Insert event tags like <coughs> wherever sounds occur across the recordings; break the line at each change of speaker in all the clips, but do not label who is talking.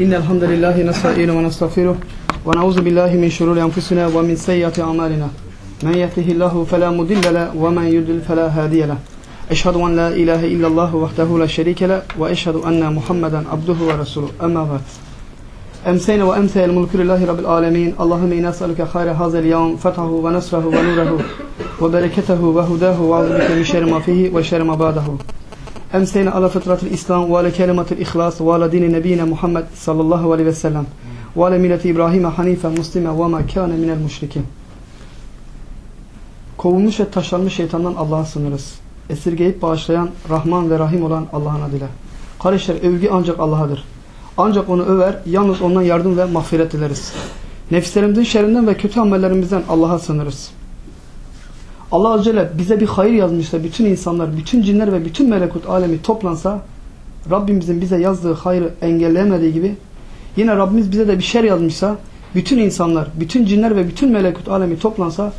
إن الحمد لله نستعين ونستغفره ونعوذ بالله من شرور أنفسنا ومن سيئات أعمالنا. من يهده الله فلا مضل له ومن يضلل فلا هادي له. أشهد أن لا إله إلا الله وحده لا شريك له وأشهد أن محمدا عبده ورسوله. أما بعد. أمسينا وأمسي الملك لله رب العالمين. اللهم إنا نسألك خير هذا اليوم فتحه ونصره ونوره وبركته وهداه وأعوذ بك من شر ما فيه وشر ما بعده. emseyne ala fıtratil İslam ve ala kelimatil ihlas ve ala dini nebine Muhammed sallallahu aleyhi ve sellem ve ala milleti İbrahim'e hanife muslime ve ma kâne minel müşrikin. Kovulmuş ve taşlanmış şeytandan Allah'a sınırız. Esirgeyip bağışlayan Rahman ve Rahim olan Allah'ın adıyla. Kardeşler övgü ancak Allah'adır. Ancak onu över, yalnız ondan yardım ve mağfiret dileriz. Nefislerimizin şerrinden ve kötü amellerimizden Allah'a sınırız. Allah Azze ve bize bir hayır yazmışsa bütün insanlar, bütün cinler ve bütün melekut alemi toplansa Rabbimizin bize yazdığı hayrı engelleyemediği gibi yine Rabbimiz bize de bir şer yazmışsa bütün insanlar, bütün cinler ve bütün melekut alemi toplansa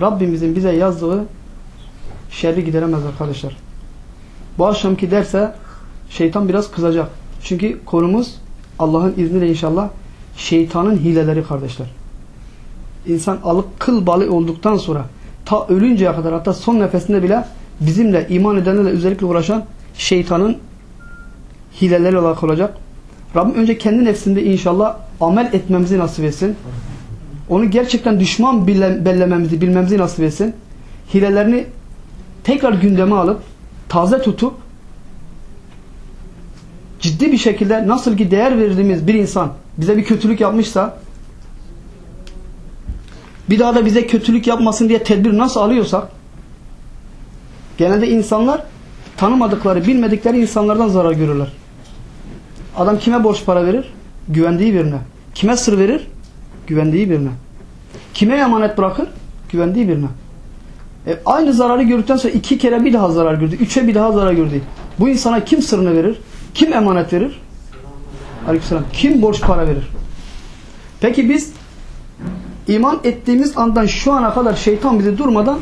Rabbimizin bize yazdığı şerri gideremez arkadaşlar. Bu akşamki derse şeytan biraz kızacak. Çünkü konumuz Allah'ın izniyle inşallah şeytanın hileleri kardeşler. İnsan alık kıl balı olduktan sonra ta ölünceye kadar hatta son nefesinde bile bizimle iman edenlerle özellikle uğraşan şeytanın hileleri olarak olacak. Rabbim önce kendi nefsinde inşallah amel etmemizi nasip etsin. Onu gerçekten düşman bellememizi, bilmemizi nasip etsin. Hilelerini tekrar gündeme alıp taze tutup ciddi bir şekilde nasıl ki değer verdiğimiz bir insan bize bir kötülük yapmışsa bir daha da bize kötülük yapmasın diye tedbir nasıl alıyorsak genelde insanlar tanımadıkları, bilmedikleri insanlardan zarar görürler. Adam kime borç para verir? Güvendiği birine. Kime sır verir? Güvendiği birine. Kime emanet bırakır? Güvendiği birine. E, aynı zararı gördükten sonra iki kere bir daha zarar gördü. Üçe bir daha zarar gördü. Bu insana kim sırrını verir? Kim emanet verir? Aleykümselam. Kim borç para verir? Peki biz iman ettiğimiz andan şu ana kadar şeytan bizi durmadan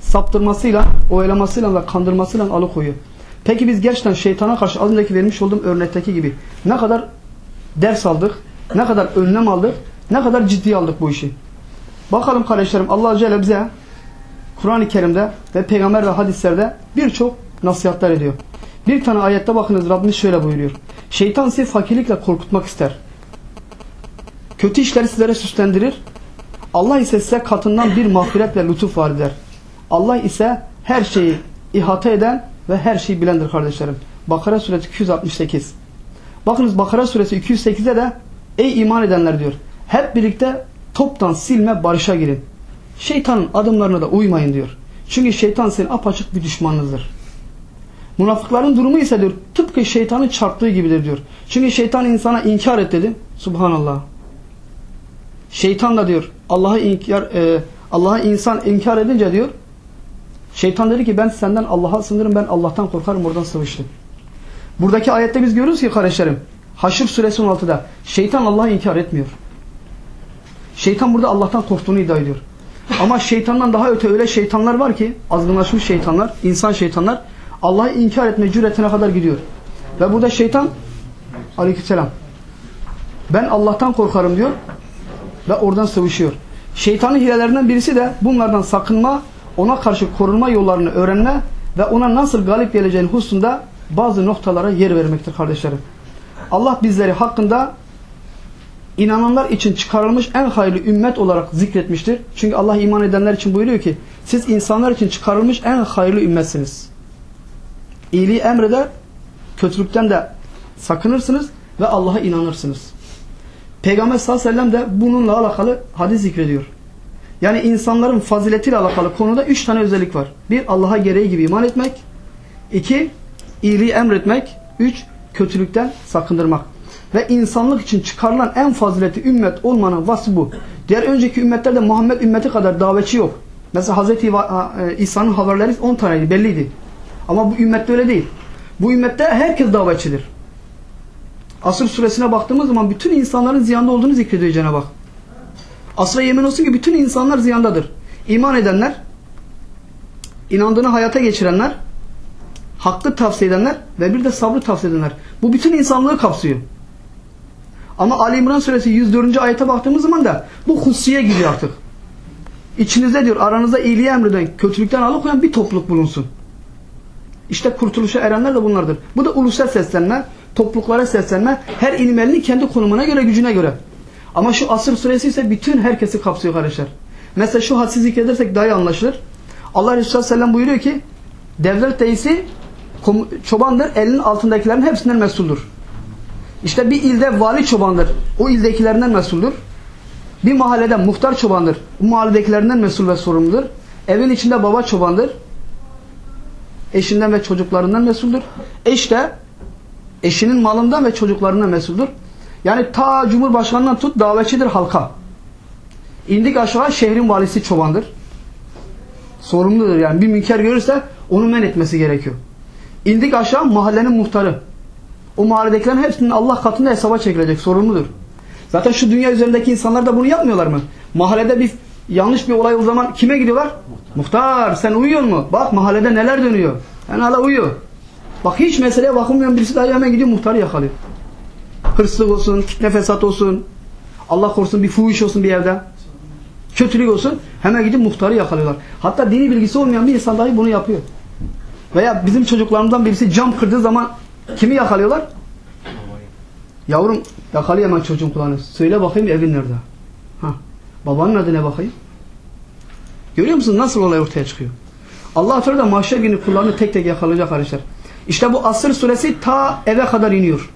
saptırmasıyla, oyalamasıyla ve kandırmasıyla alıkoyuyor. Peki biz gerçekten şeytana karşı az önceki vermiş olduğum örnekteki gibi ne kadar ders aldık, ne kadar önlem aldık, ne kadar ciddi aldık bu işi. Bakalım kardeşlerim Allah ve bize Kur'an-ı Kerim'de ve peygamber ve hadislerde birçok nasihatler ediyor. Bir tane ayette bakınız Rabbimiz şöyle buyuruyor. Şeytan sizi fakirlikle korkutmak ister. Kötü işleri sizlere süslendirir. Allah ise size katından bir mağfiret ve lütuf var eder. Allah ise her şeyi ihata eden ve her şeyi bilendir kardeşlerim. Bakara suresi 268. Bakınız Bakara suresi 208'de de ey iman edenler diyor. Hep birlikte toptan silme barışa girin. Şeytanın adımlarına da uymayın diyor. Çünkü şeytan senin apaçık bir düşmanınızdır. Münafıkların durumu ise diyor tıpkı şeytanın çarptığı gibidir diyor. Çünkü şeytan insana inkar et dedi. Subhanallah. Şeytan da diyor Allah'ı inkar e, Allah'a insan inkar edince diyor şeytan dedi ki ben senden Allah'a sınırım ben Allah'tan korkarım oradan sıvıştı. Buradaki ayette biz görüyoruz ki kardeşlerim Haşr suresi 16'da şeytan Allah'ı inkar etmiyor. Şeytan burada Allah'tan korktuğunu iddia ediyor. Ama şeytandan daha öte öyle şeytanlar var ki azgınlaşmış şeytanlar, insan şeytanlar Allah'ı inkar etme cüretine kadar gidiyor. Ve burada şeytan aleykümselam ben Allah'tan korkarım diyor ve oradan sıvışıyor. Şeytanın hilelerinden birisi de bunlardan sakınma, ona karşı korunma yollarını öğrenme ve ona nasıl galip geleceğini hususunda bazı noktalara yer vermektir kardeşlerim. Allah bizleri hakkında inananlar için çıkarılmış en hayırlı ümmet olarak zikretmiştir. Çünkü Allah iman edenler için buyuruyor ki siz insanlar için çıkarılmış en hayırlı ümmetsiniz. İyiliği emreder, kötülükten de sakınırsınız ve Allah'a inanırsınız. Peygamber sallallahu aleyhi ve sellem de bununla alakalı hadis zikrediyor. Yani insanların faziletiyle alakalı konuda üç tane özellik var. Bir, Allah'a gereği gibi iman etmek. iki iyiliği emretmek. Üç, kötülükten sakındırmak. Ve insanlık için çıkarılan en fazileti ümmet olmanın vasfı bu. Diğer önceki ümmetlerde Muhammed ümmeti kadar davetçi yok. Mesela Hz. İsa'nın haberleri 10 taneydi, belliydi. Ama bu ümmette öyle değil. Bu ümmette herkes davetçidir. Asır suresine baktığımız zaman bütün insanların ziyanda olduğunu zikrediyor Cenab-ı Hak. Asra yemin olsun ki bütün insanlar ziyandadır. İman edenler, inandığını hayata geçirenler, hakkı tavsiye edenler ve bir de sabrı tavsiye edenler. Bu bütün insanlığı kapsıyor. Ama Ali İmran suresi 104. ayete baktığımız zaman da bu hususiye giriyor artık. İçinizde diyor aranızda iyiliği emreden, kötülükten alıkoyan bir topluluk bulunsun. İşte kurtuluşa erenler de bunlardır. Bu da ulusal seslenme, topluluklara seslenme, her ilim kendi konumuna göre, gücüne göre. Ama şu asır suresi ise bütün herkesi kapsıyor kardeşler. Mesela şu hadsi zikredersek daha iyi anlaşılır. Allah Resulü Sellem buyuruyor ki devlet reisi çobandır, elinin altındakilerin hepsinden mesuldür. İşte bir ilde vali çobandır. O ildekilerinden mesuldür. Bir mahallede muhtar çobandır. Bu mahalledekilerinden mesul ve sorumludur. Evin içinde baba çobandır. Eşinden ve çocuklarından mesuldür. Eş de eşinin malından ve çocuklarından mesuldür. Yani ta Cumhurbaşkanından tut davetçidir halka. İndik aşağı şehrin valisi çobandır. Sorumludur yani. Bir münker görürse onu men etmesi gerekiyor. İndik aşağı mahallenin muhtarı. O mahalledekilerin hepsinin Allah katında hesaba çekilecek. Sorumludur. Zaten şu dünya üzerindeki insanlar da bunu yapmıyorlar mı? Mahallede bir yanlış bir olay o zaman kime gidiyorlar? Muhtar sen uyuyor mu? Bak mahallede neler dönüyor. Yani hala uyuyor. Bak hiç meseleye bakılmayan birisi daha hemen gidiyor muhtarı yakalıyor. Hırsızlık olsun, fitne fesat olsun. Allah korusun bir fuhuş olsun bir evde. Kötülük olsun. Hemen gidip muhtarı yakalıyorlar. Hatta dini bilgisi olmayan bir insan dahi bunu yapıyor. Veya bizim çocuklarımızdan birisi cam kırdığı zaman kimi yakalıyorlar? Yavrum yakalıyor hemen çocuğun kulağını. Söyle bakayım evin nerede? Ha. Babanın adı ne bakayım? Görüyor musun nasıl olay ortaya çıkıyor? Allah Teala da mahşer günü kullarını tek tek yakalayacak arkadaşlar. İşte bu Asır suresi ta eve kadar iniyor.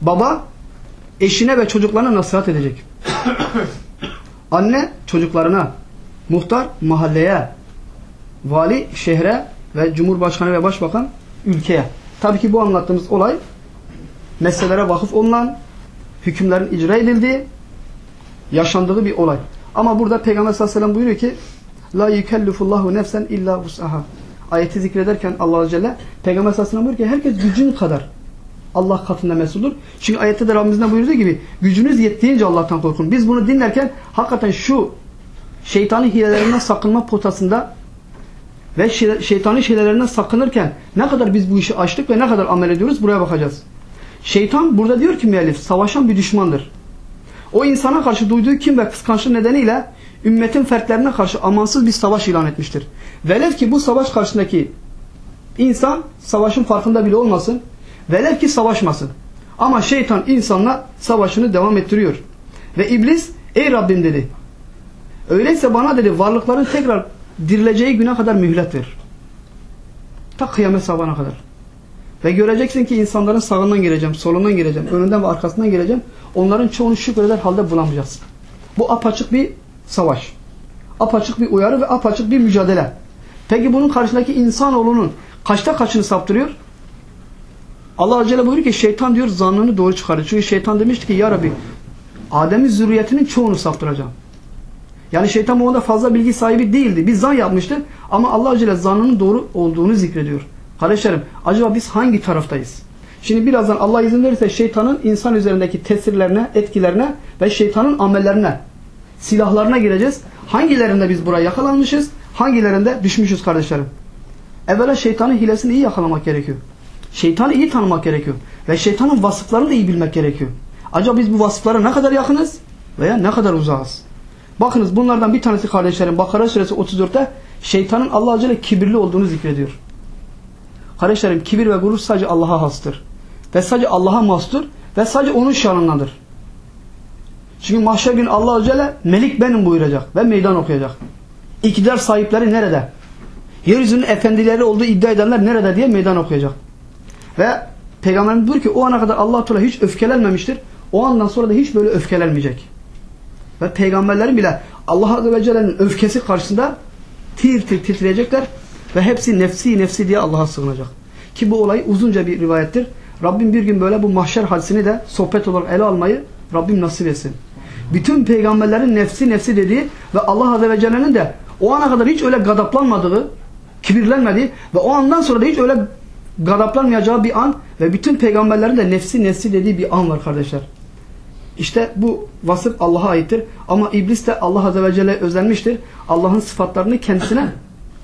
Baba eşine ve çocuklarına nasihat edecek. <coughs> Anne çocuklarına, muhtar mahalleye, vali şehre ve cumhurbaşkanı ve başbakan ülkeye. Tabii ki bu anlattığımız olay meselelere vakıf olunan, hükümlerin icra edildiği, yaşandığı bir olay. Ama burada Peygamber sallallahu aleyhi ve sellem buyuruyor ki La yükellifullahu nefsen illa vus'aha. Ayeti zikrederken Allah Azze Celle Peygamber sallallahu buyuruyor ki herkes gücün kadar Allah katında mesuldur. Çünkü ayette de Rabbimizden buyurduğu gibi gücünüz yettiğince Allah'tan korkun. Biz bunu dinlerken hakikaten şu şeytanın hilelerinden sakınma potasında ve şey- şeytanın şeylerinden sakınırken ne kadar biz bu işi açtık ve ne kadar amel ediyoruz buraya bakacağız. Şeytan burada diyor ki müellif savaşan bir düşmandır. O insana karşı duyduğu kim ve kıskançlık nedeniyle ümmetin fertlerine karşı amansız bir savaş ilan etmiştir. Velev ki bu savaş karşısındaki insan savaşın farkında bile olmasın. Velev ki savaşmasın. Ama şeytan insanla savaşını devam ettiriyor. Ve iblis ey Rabbim dedi. Öyleyse bana dedi varlıkların tekrar dirileceği güne kadar mühlet ver. Ta kıyamet sabahına kadar. Ve göreceksin ki insanların sağından gireceğim, solundan gireceğim, önünden ve arkasından gireceğim. Onların çoğunu şükreder halde bulamayacaksın. Bu apaçık bir savaş. Apaçık bir uyarı ve apaçık bir mücadele. Peki bunun karşısındaki insanoğlunun kaçta kaçını saptırıyor? Allah Celle buyuruyor ki şeytan diyor zannını doğru çıkarıyor. Çünkü şeytan demişti ki ya Rabbi Adem'in zürriyetinin çoğunu saptıracağım. Yani şeytan bu konuda fazla bilgi sahibi değildi. Bir zan yapmıştı ama Allah Celle zannının doğru olduğunu zikrediyor. Kardeşlerim acaba biz hangi taraftayız? Şimdi birazdan Allah izin verirse şeytanın insan üzerindeki tesirlerine, etkilerine ve şeytanın amellerine, silahlarına gireceğiz. Hangilerinde biz buraya yakalanmışız, hangilerinde düşmüşüz kardeşlerim? Evvela şeytanın hilesini iyi yakalamak gerekiyor. Şeytanı iyi tanımak gerekiyor. Ve şeytanın vasıflarını da iyi bilmek gerekiyor. Acaba biz bu vasıflara ne kadar yakınız veya ne kadar uzağız? Bakınız bunlardan bir tanesi kardeşlerim Bakara suresi 34'te şeytanın Allah Azze kibirli olduğunu zikrediyor. Kardeşlerim kibir ve gurur sadece Allah'a hastır. Ve sadece Allah'a mahstur ve sadece onun şanındadır. Çünkü mahşer günü Allah Azze Celle melik benim buyuracak ve meydan okuyacak. İktidar sahipleri nerede? Yeryüzünün efendileri olduğu iddia edenler nerede diye meydan okuyacak. Ve Peygamberimiz diyor ki o ana kadar Allah Teala hiç öfkelenmemiştir. O andan sonra da hiç böyle öfkelenmeyecek. Ve peygamberlerin bile Allah Azze ve Celle'nin öfkesi karşısında tir tir titreyecekler ve hepsi nefsi nefsi diye Allah'a sığınacak. Ki bu olay uzunca bir rivayettir. Rabbim bir gün böyle bu mahşer hadisini de sohbet olarak ele almayı Rabbim nasip etsin. Bütün peygamberlerin nefsi nefsi dediği ve Allah Azze ve Celle'nin de o ana kadar hiç öyle gadaplanmadığı, kibirlenmediği ve o andan sonra da hiç öyle gadaplanmayacağı bir an ve bütün peygamberlerin de nefsi nefsi dediği bir an var kardeşler. İşte bu vasıf Allah'a aittir. Ama iblis de Allah Azze ve Celle özenmiştir. Allah'ın sıfatlarını kendisine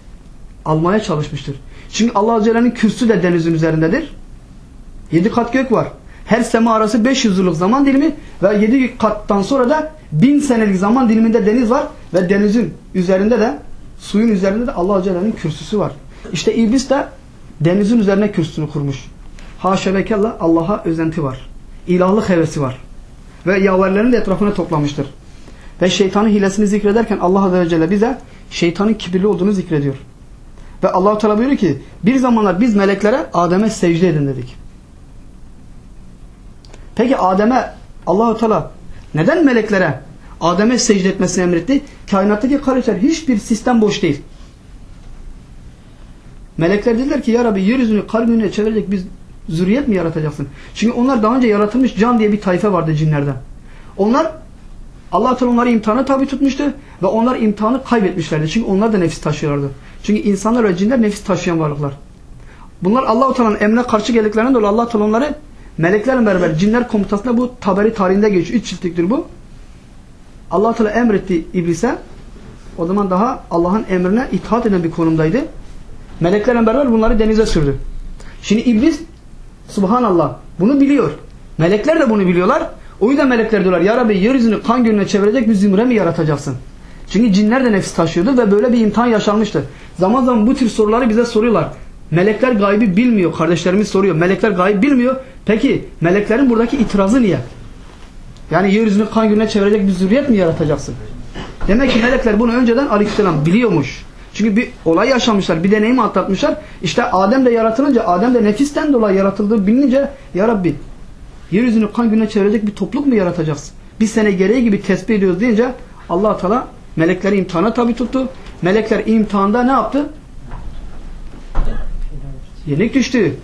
<clears throat> almaya çalışmıştır. Çünkü Allah Azze ve Celle'nin kürsü de denizin üzerindedir. Yedi kat gök var. Her sema arası 500 yıllık zaman dilimi ve 7 kattan sonra da 1000 senelik zaman diliminde deniz var ve denizin üzerinde de suyun üzerinde de Allah Celle'nin kürsüsü var. İşte iblis de denizin üzerine kürsüsünü kurmuş. Haşa ve kella Allah'a özenti var. İlahlık hevesi var. Ve yaverlerini de etrafına toplamıştır. Ve şeytanın hilesini zikrederken Allah Azze ve Celle bize şeytanın kibirli olduğunu zikrediyor. Ve allah Teala buyuruyor ki bir zamanlar biz meleklere Adem'e secde edin dedik. Peki Adem'e Allahu Teala neden meleklere Adem'e secde etmesini emretti? Kainattaki kardeşler hiçbir sistem boş değil. Melekler dediler ki ya Rabbi yeryüzünü kalbine çevirecek biz zürriyet mi yaratacaksın? Çünkü onlar daha önce yaratılmış can diye bir tayfe vardı cinlerden. Onlar Allah Teala onları imtihana tabi tutmuştu ve onlar imtihanı kaybetmişlerdi. Çünkü onlar da nefis taşıyorlardı. Çünkü insanlar ve cinler nefis taşıyan varlıklar. Bunlar Allah-u Teala'nın emrine karşı geldiklerinden dolayı Allah Teala onları meleklerle beraber cinler komutasında bu taberi tarihinde geçiyor. Üç ciltliktir bu. Allah Teala emretti iblise. O zaman daha Allah'ın emrine itaat eden bir konumdaydı. Meleklerle beraber bunları denize sürdü. Şimdi iblis subhanallah bunu biliyor. Melekler de bunu biliyorlar. O yüzden melekler diyorlar ya Rabbi yeryüzünü kan gölüne çevirecek bir zümre mi yaratacaksın? Çünkü cinler de nefis taşıyordu ve böyle bir imtihan yaşanmıştı. Zaman zaman bu tür soruları bize soruyorlar. Melekler gaybi bilmiyor. Kardeşlerimiz soruyor. Melekler gaybi bilmiyor. Peki meleklerin buradaki itirazı niye? Yani yeryüzünü kan gölüne çevirecek bir zürriyet mi yaratacaksın? Demek ki melekler bunu önceden aleyhisselam biliyormuş. Çünkü bir olay yaşamışlar, bir deneyimi atlatmışlar. İşte Adem de yaratılınca, Adem de nefisten dolayı yaratıldığı bilince Ya Rabbi yeryüzünü kan gününe çevirecek bir topluluk mu yaratacaksın? Biz sene gereği gibi tesbih ediyoruz deyince allah Teala melekleri imtihana tabi tuttu. Melekler imtihanda ne yaptı? Yenik düştü.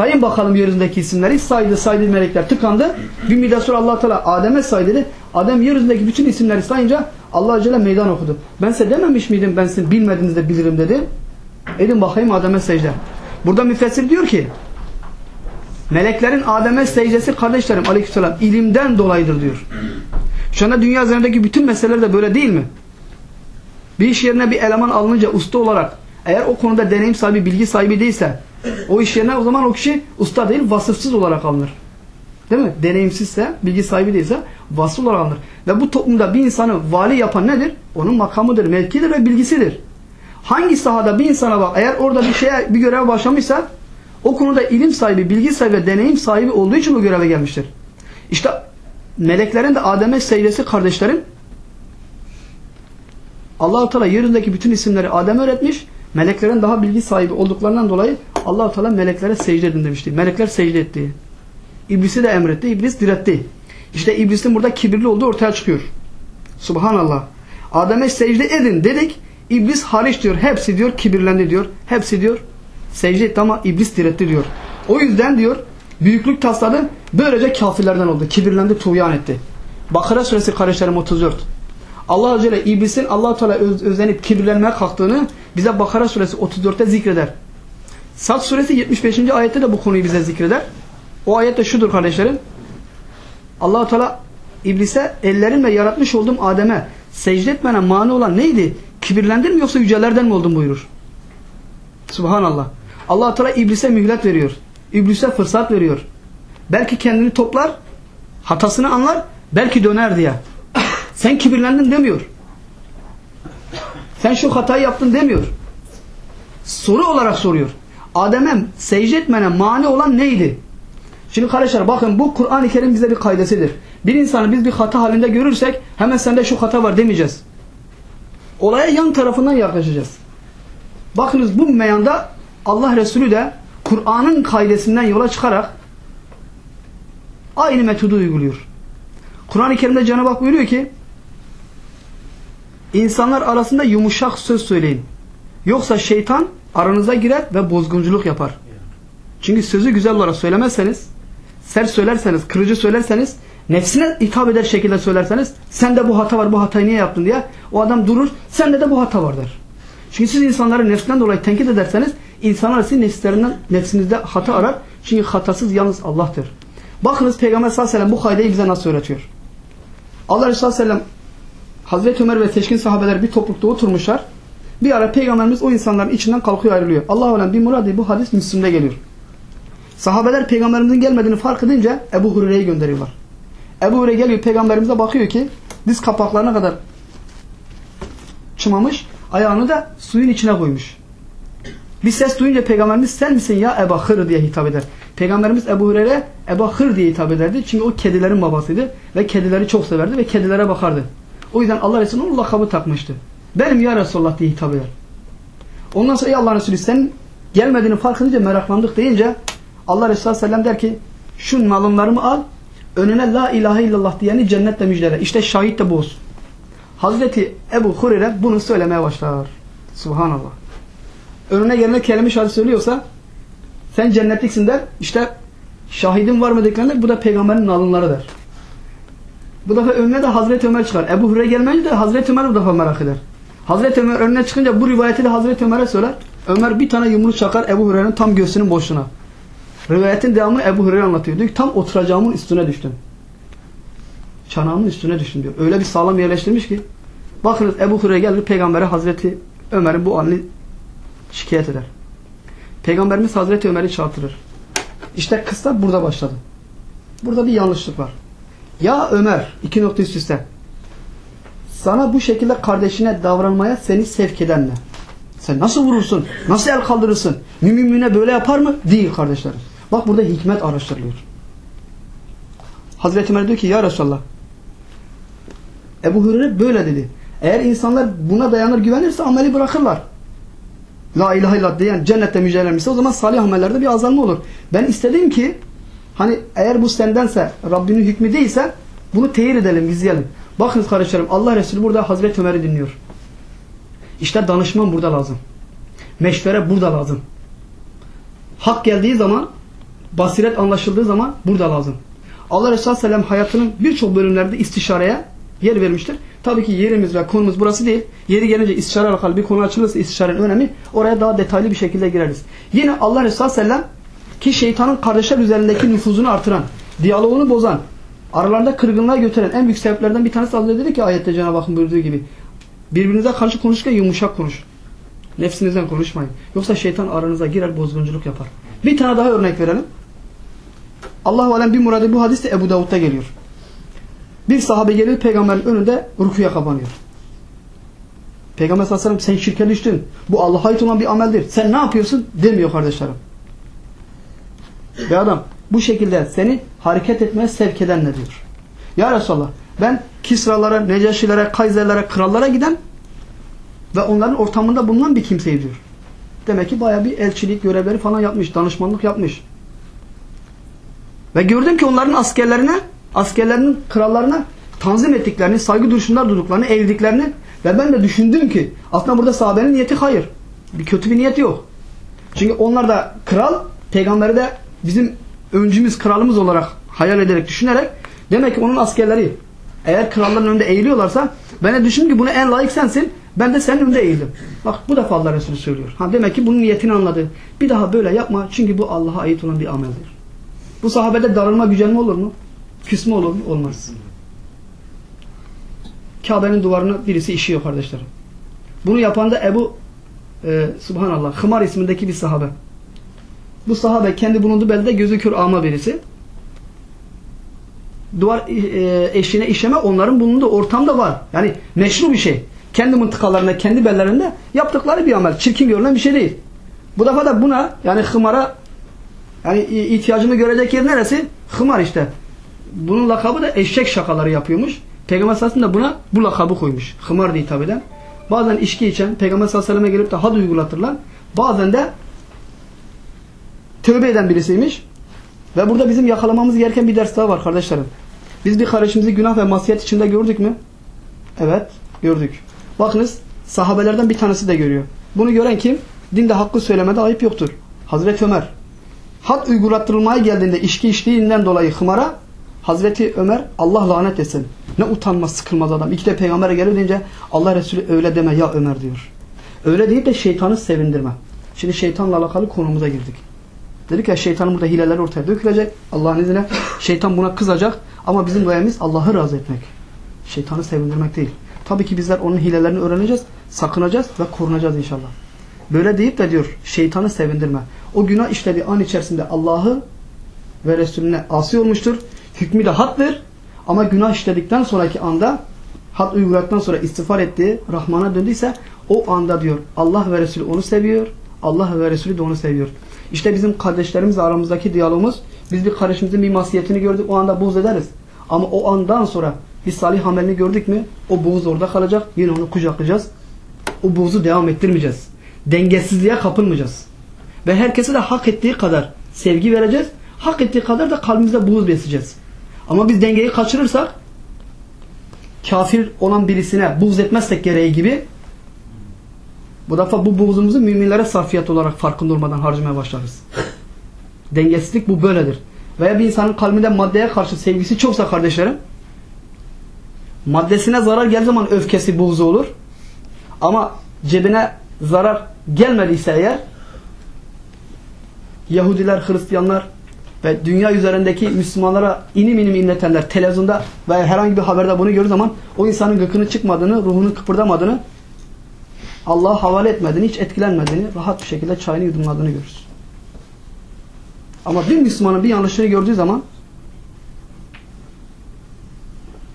Sayın bakalım yeryüzündeki isimleri. Saydı saydı melekler tıkandı. Bir müddet sonra allah Teala Adem'e say dedi. Adem yeryüzündeki bütün isimleri sayınca Allah Celle meydan okudu. Ben size dememiş miydim ben sizin bilmediğinizde bilirim dedi. Edin bakayım Adem'e secde. Burada müfessir diyor ki Meleklerin Adem'e secdesi kardeşlerim aleykümselam ilimden dolayıdır diyor. Şu anda dünya üzerindeki bütün meseleler de böyle değil mi? Bir iş yerine bir eleman alınınca usta olarak eğer o konuda deneyim sahibi, bilgi sahibi değilse o iş yerine o zaman o kişi usta değil vasıfsız olarak alınır. Değil mi? Deneyimsizse, bilgi sahibi değilse vasıf olarak alınır. Ve bu toplumda bir insanı vali yapan nedir? Onun makamıdır, mevkidir ve bilgisidir. Hangi sahada bir insana bak eğer orada bir şeye bir görev başlamışsa o konuda ilim sahibi, bilgi sahibi ve deneyim sahibi olduğu için bu göreve gelmiştir. İşte meleklerin de Adem'e secdesi kardeşlerin Allah-u Teala yeryüzündeki bütün isimleri Adem'e öğretmiş. Meleklerin daha bilgi sahibi olduklarından dolayı Allah-u Teala meleklere secde edin demişti. Melekler secde etti. İblisi de emretti. İblis diretti. İşte iblisin burada kibirli olduğu ortaya çıkıyor. Subhanallah. Adem'e secde edin dedik. İblis hariç diyor. Hepsi diyor kibirlendi diyor. Hepsi diyor secde etti ama iblis diretti diyor. O yüzden diyor büyüklük tasladı. Böylece kafirlerden oldu. Kibirlendi, tuğyan etti. Bakara suresi kardeşlerim 34. Allah Azze ve iblisin allah Teala öz, özenip kibirlenmeye kalktığını bize Bakara suresi 34'te zikreder. Sad suresi 75. ayette de bu konuyu bize zikreder. O ayette şudur kardeşlerim. allah Teala iblise ellerimle yaratmış olduğum Adem'e secde etmene mani olan neydi? Kibirlendin mi yoksa yücelerden mi oldun buyurur. Subhanallah. allah Teala iblise mühlet veriyor. İblise fırsat veriyor. Belki kendini toplar, hatasını anlar, belki döner diye. Sen kibirlendin demiyor. Sen şu hatayı yaptın demiyor. Soru olarak soruyor. Adem'e secde etmene mani olan neydi? Şimdi kardeşler bakın bu Kur'an-ı Kerim bize bir kaydesidir. Bir insanı biz bir hata halinde görürsek hemen sende şu hata var demeyeceğiz. Olaya yan tarafından yaklaşacağız. Bakınız bu meyanda Allah Resulü de Kur'an'ın kaidesinden yola çıkarak aynı metodu uyguluyor. Kur'an-ı Kerim'de Cenab-ı Hak buyuruyor ki insanlar arasında yumuşak söz söyleyin. Yoksa şeytan aranıza girer ve bozgunculuk yapar. Çünkü sözü güzel olarak söylemezseniz, sert söylerseniz, kırıcı söylerseniz, nefsine hitap eder şekilde söylerseniz, sen de bu hata var, bu hatayı niye yaptın diye o adam durur, sende de bu hata var der. Çünkü siz insanları nefsinden dolayı tenkit ederseniz insanlar sizin nefslerinden, nefsinizde hata arar. Çünkü hatasız yalnız Allah'tır. Bakınız Peygamber sallallahu aleyhi ve sellem bu kaydeyi bize nasıl öğretiyor. Allah Resulü sallallahu aleyhi ve sellem Hazreti Ömer ve seçkin sahabeler bir toplulukta oturmuşlar. Bir ara Peygamberimiz o insanların içinden kalkıyor ayrılıyor. Allah alem bir muradi bu hadis Müslüm'de geliyor. Sahabeler peygamberimizin gelmediğini fark edince Ebu Hureyre'yi gönderiyorlar. Ebu Hureyre geliyor peygamberimize bakıyor ki diz kapaklarına kadar çımamış. Ayağını da suyun içine koymuş. Bir ses duyunca peygamberimiz sen misin ya Ebu Hır diye hitap eder. Peygamberimiz Ebu Hureyre Ebu Hır diye hitap ederdi. Çünkü o kedilerin babasıydı ve kedileri çok severdi ve kedilere bakardı. O yüzden Allah Resulü onun lakabı takmıştı. Benim ya Resulullah diye hitap eder. Ondan sonra ey Allah Resulü sen gelmediğini fark edince meraklandık deyince Allah Resulü Sellem der ki şu nalınlarımı al önüne la ilahe illallah diyeni cennetle müjdele. İşte şahit de bu olsun. Hazreti Ebu Hureyre bunu söylemeye başlar. Subhanallah. Önüne gelene kelime şahit söylüyorsa sen cennetliksin der. İşte şahidin var mı dediklerinde bu da peygamberin nalınları der. Bu defa önüne de Hazreti Ömer çıkar. Ebu Hureyre gelmeyince de Hazreti Ömer bu defa merak eder. Hazreti Ömer önüne çıkınca bu rivayeti de Hazreti Ömer'e söyler. Ömer bir tane yumruk çakar Ebu Hureyre'nin tam göğsünün boşluğuna. Rivayetin devamını Ebu Hureyre anlatıyor. Diyor ki tam oturacağımın üstüne düştüm. Çanağımın üstüne düştüm diyor. Öyle bir sağlam yerleştirmiş ki. Bakınız Ebu Hureyre gelir peygambere Hazreti Ömer'in bu halini şikayet eder. Peygamberimiz Hazreti Ömer'i çağırtırır. İşte kıssa burada başladı. Burada bir yanlışlık var. Ya Ömer, iki nokta üst üste. Sana bu şekilde kardeşine davranmaya seni sevk eden ne? Sen nasıl vurursun? Nasıl el kaldırırsın? Mümine böyle yapar mı? Değil kardeşlerim. Bak burada hikmet araştırılıyor. Hazreti Ömer diyor ki ya Resulallah Ebu Hureyre böyle dedi. Eğer insanlar buna dayanır güvenirse ameli bırakırlar. La ilahe illallah diyen cennette müjdelenmişse o zaman salih amellerde bir azalma olur. Ben istedim ki hani eğer bu sendense Rabbinin hükmü değilse bunu teyir edelim, gizleyelim. Bakınız kardeşlerim Allah Resulü burada Hazreti Ömer'i dinliyor. İşte danışman burada lazım. Meşvere burada lazım. Hak geldiği zaman, basiret anlaşıldığı zaman burada lazım. Allah Resulü Sellem hayatının birçok bölümlerde istişareye yer vermiştir. Tabii ki yerimiz ve konumuz burası değil. Yeri gelince istişare alakalı bir konu açılırsa istişarenin önemi oraya daha detaylı bir şekilde gireriz. Yine Allah Resulü Sellem ki şeytanın kardeşler üzerindeki nüfuzunu artıran, diyaloğunu bozan, aralarında kırgınlığa götüren en büyük sebeplerden bir tanesi az önce dedi ki ayette Cenab-ı Hakk'ın buyurduğu gibi. Birbirinize karşı konuşurken yumuşak konuş. Nefsinizden konuşmayın. Yoksa şeytan aranıza girer bozgunculuk yapar. Bir tane daha örnek verelim. Allah-u Alem bir muradı bu hadis de Ebu Davud'da geliyor. Bir sahabe geliyor peygamberin önünde rukuya kapanıyor. Peygamber sallallahu aleyhi ve sellem sen şirke düştün. Bu Allah'a ait olan bir ameldir. Sen ne yapıyorsun? Demiyor kardeşlerim. Ve adam bu şekilde seni hareket etmeye sevk eden ne diyor? Ya Resulallah ben Kisralara, Necaşilere, Kayserlere, krallara giden ve onların ortamında bulunan bir kimseyim diyor. Demek ki baya bir elçilik görevleri falan yapmış, danışmanlık yapmış. Ve gördüm ki onların askerlerine, askerlerinin krallarına tanzim ettiklerini, saygı duruşunda durduklarını, eğildiklerini ve ben de düşündüm ki aslında burada sahabenin niyeti hayır. Bir kötü bir niyet yok. Çünkü onlar da kral, peygamberi de bizim öncümüz, kralımız olarak hayal ederek, düşünerek demek ki onun askerleri eğer kralların önünde eğiliyorlarsa ben de düşündüm ki buna en layık sensin. Ben de senin önünde eğildim. Bak bu defa Allah Resulü söylüyor. Ha demek ki bunun niyetini anladı. Bir daha böyle yapma çünkü bu Allah'a ait olan bir ameldir. Bu sahabede darılma gücenme olur mu? Küsme olur mu? Olmaz. Kabe'nin duvarına birisi işiyor kardeşlerim. Bunu yapan da Ebu e, Subhanallah Hımar ismindeki bir sahabe. Bu sahabe kendi bulunduğu beldede gözü kör ama birisi. Duvar e, eşiğine işeme onların bulunduğu ortamda var. Yani meşru bir şey. Kendi mıntıkalarında, kendi bellerinde yaptıkları bir amel. Çirkin görülen bir şey değil. Bu defa da buna yani hımara yani ihtiyacını görecek yer neresi? Hımar işte. Bunun lakabı da eşek şakaları yapıyormuş. Peygamber sallallahu da buna bu lakabı koymuş. Hımar diye hitap eden. Bazen içki içen Peygamber sallallahu aleyhi ve gelip de had uygulatırlar. Bazen de tövbe eden birisiymiş. Ve burada bizim yakalamamız gereken bir ders daha var kardeşlerim. Biz bir kardeşimizi günah ve masiyet içinde gördük mü? Evet, gördük. Bakınız sahabelerden bir tanesi de görüyor. Bunu gören kim? Dinde hakkı söylemede ayıp yoktur. Hazreti Ömer. Had uygulattırılmaya geldiğinde içki içtiğinden dolayı hımara Hazreti Ömer Allah lanet etsin. Ne utanmaz sıkılmaz adam. İki de peygambere gelir deyince Allah Resulü öyle deme ya Ömer diyor. Öyle deyip de şeytanı sevindirme. Şimdi şeytanla alakalı konumuza girdik. Dedik ya şeytanın burada hileler ortaya dökülecek. Allah'ın izniyle şeytan buna kızacak. Ama bizim gayemiz Allah'ı razı etmek. Şeytanı sevindirmek değil. Tabii ki bizler onun hilelerini öğreneceğiz, sakınacağız ve korunacağız inşallah. Böyle deyip de diyor şeytanı sevindirme. o günah işlediği an içerisinde Allah'ı ve Resulüne asi olmuştur. Hükmü de hattır. Ama günah işledikten sonraki anda hat uyguladıktan sonra istiğfar etti, Rahman'a döndüyse o anda diyor Allah ve Resulü onu seviyor. Allah ve Resulü de onu seviyor. İşte bizim kardeşlerimizle aramızdaki diyalogumuz biz bir kardeşimizin bir masiyetini gördük o anda buğz ederiz. Ama o andan sonra bir salih amelini gördük mü o buğz orada kalacak. Yine onu kucaklayacağız. O buğzu devam ettirmeyeceğiz. Dengesizliğe kapılmayacağız. Ve herkese de hak ettiği kadar sevgi vereceğiz. Hak ettiği kadar da kalbimizde buğz besleyeceğiz. Ama biz dengeyi kaçırırsak kafir olan birisine buğz etmezsek gereği gibi bu defa bu buğzumuzu müminlere sarfiyat olarak farkında olmadan harcamaya başlarız. <laughs> Dengesizlik bu böyledir. Veya bir insanın kalbinde maddeye karşı sevgisi çoksa kardeşlerim maddesine zarar geldiği zaman öfkesi buğzu olur. Ama cebine zarar gelmediyse eğer Yahudiler, Hristiyanlar ve dünya üzerindeki Müslümanlara inim inim inletenler televizyonda veya herhangi bir haberde bunu gördüğü zaman o insanın gıkını çıkmadığını, ruhunun kıpırdamadığını Allah'a havale etmediğini, hiç etkilenmediğini, rahat bir şekilde çayını yudumladığını görürüz. Ama bir Müslümanın bir yanlışını gördüğü zaman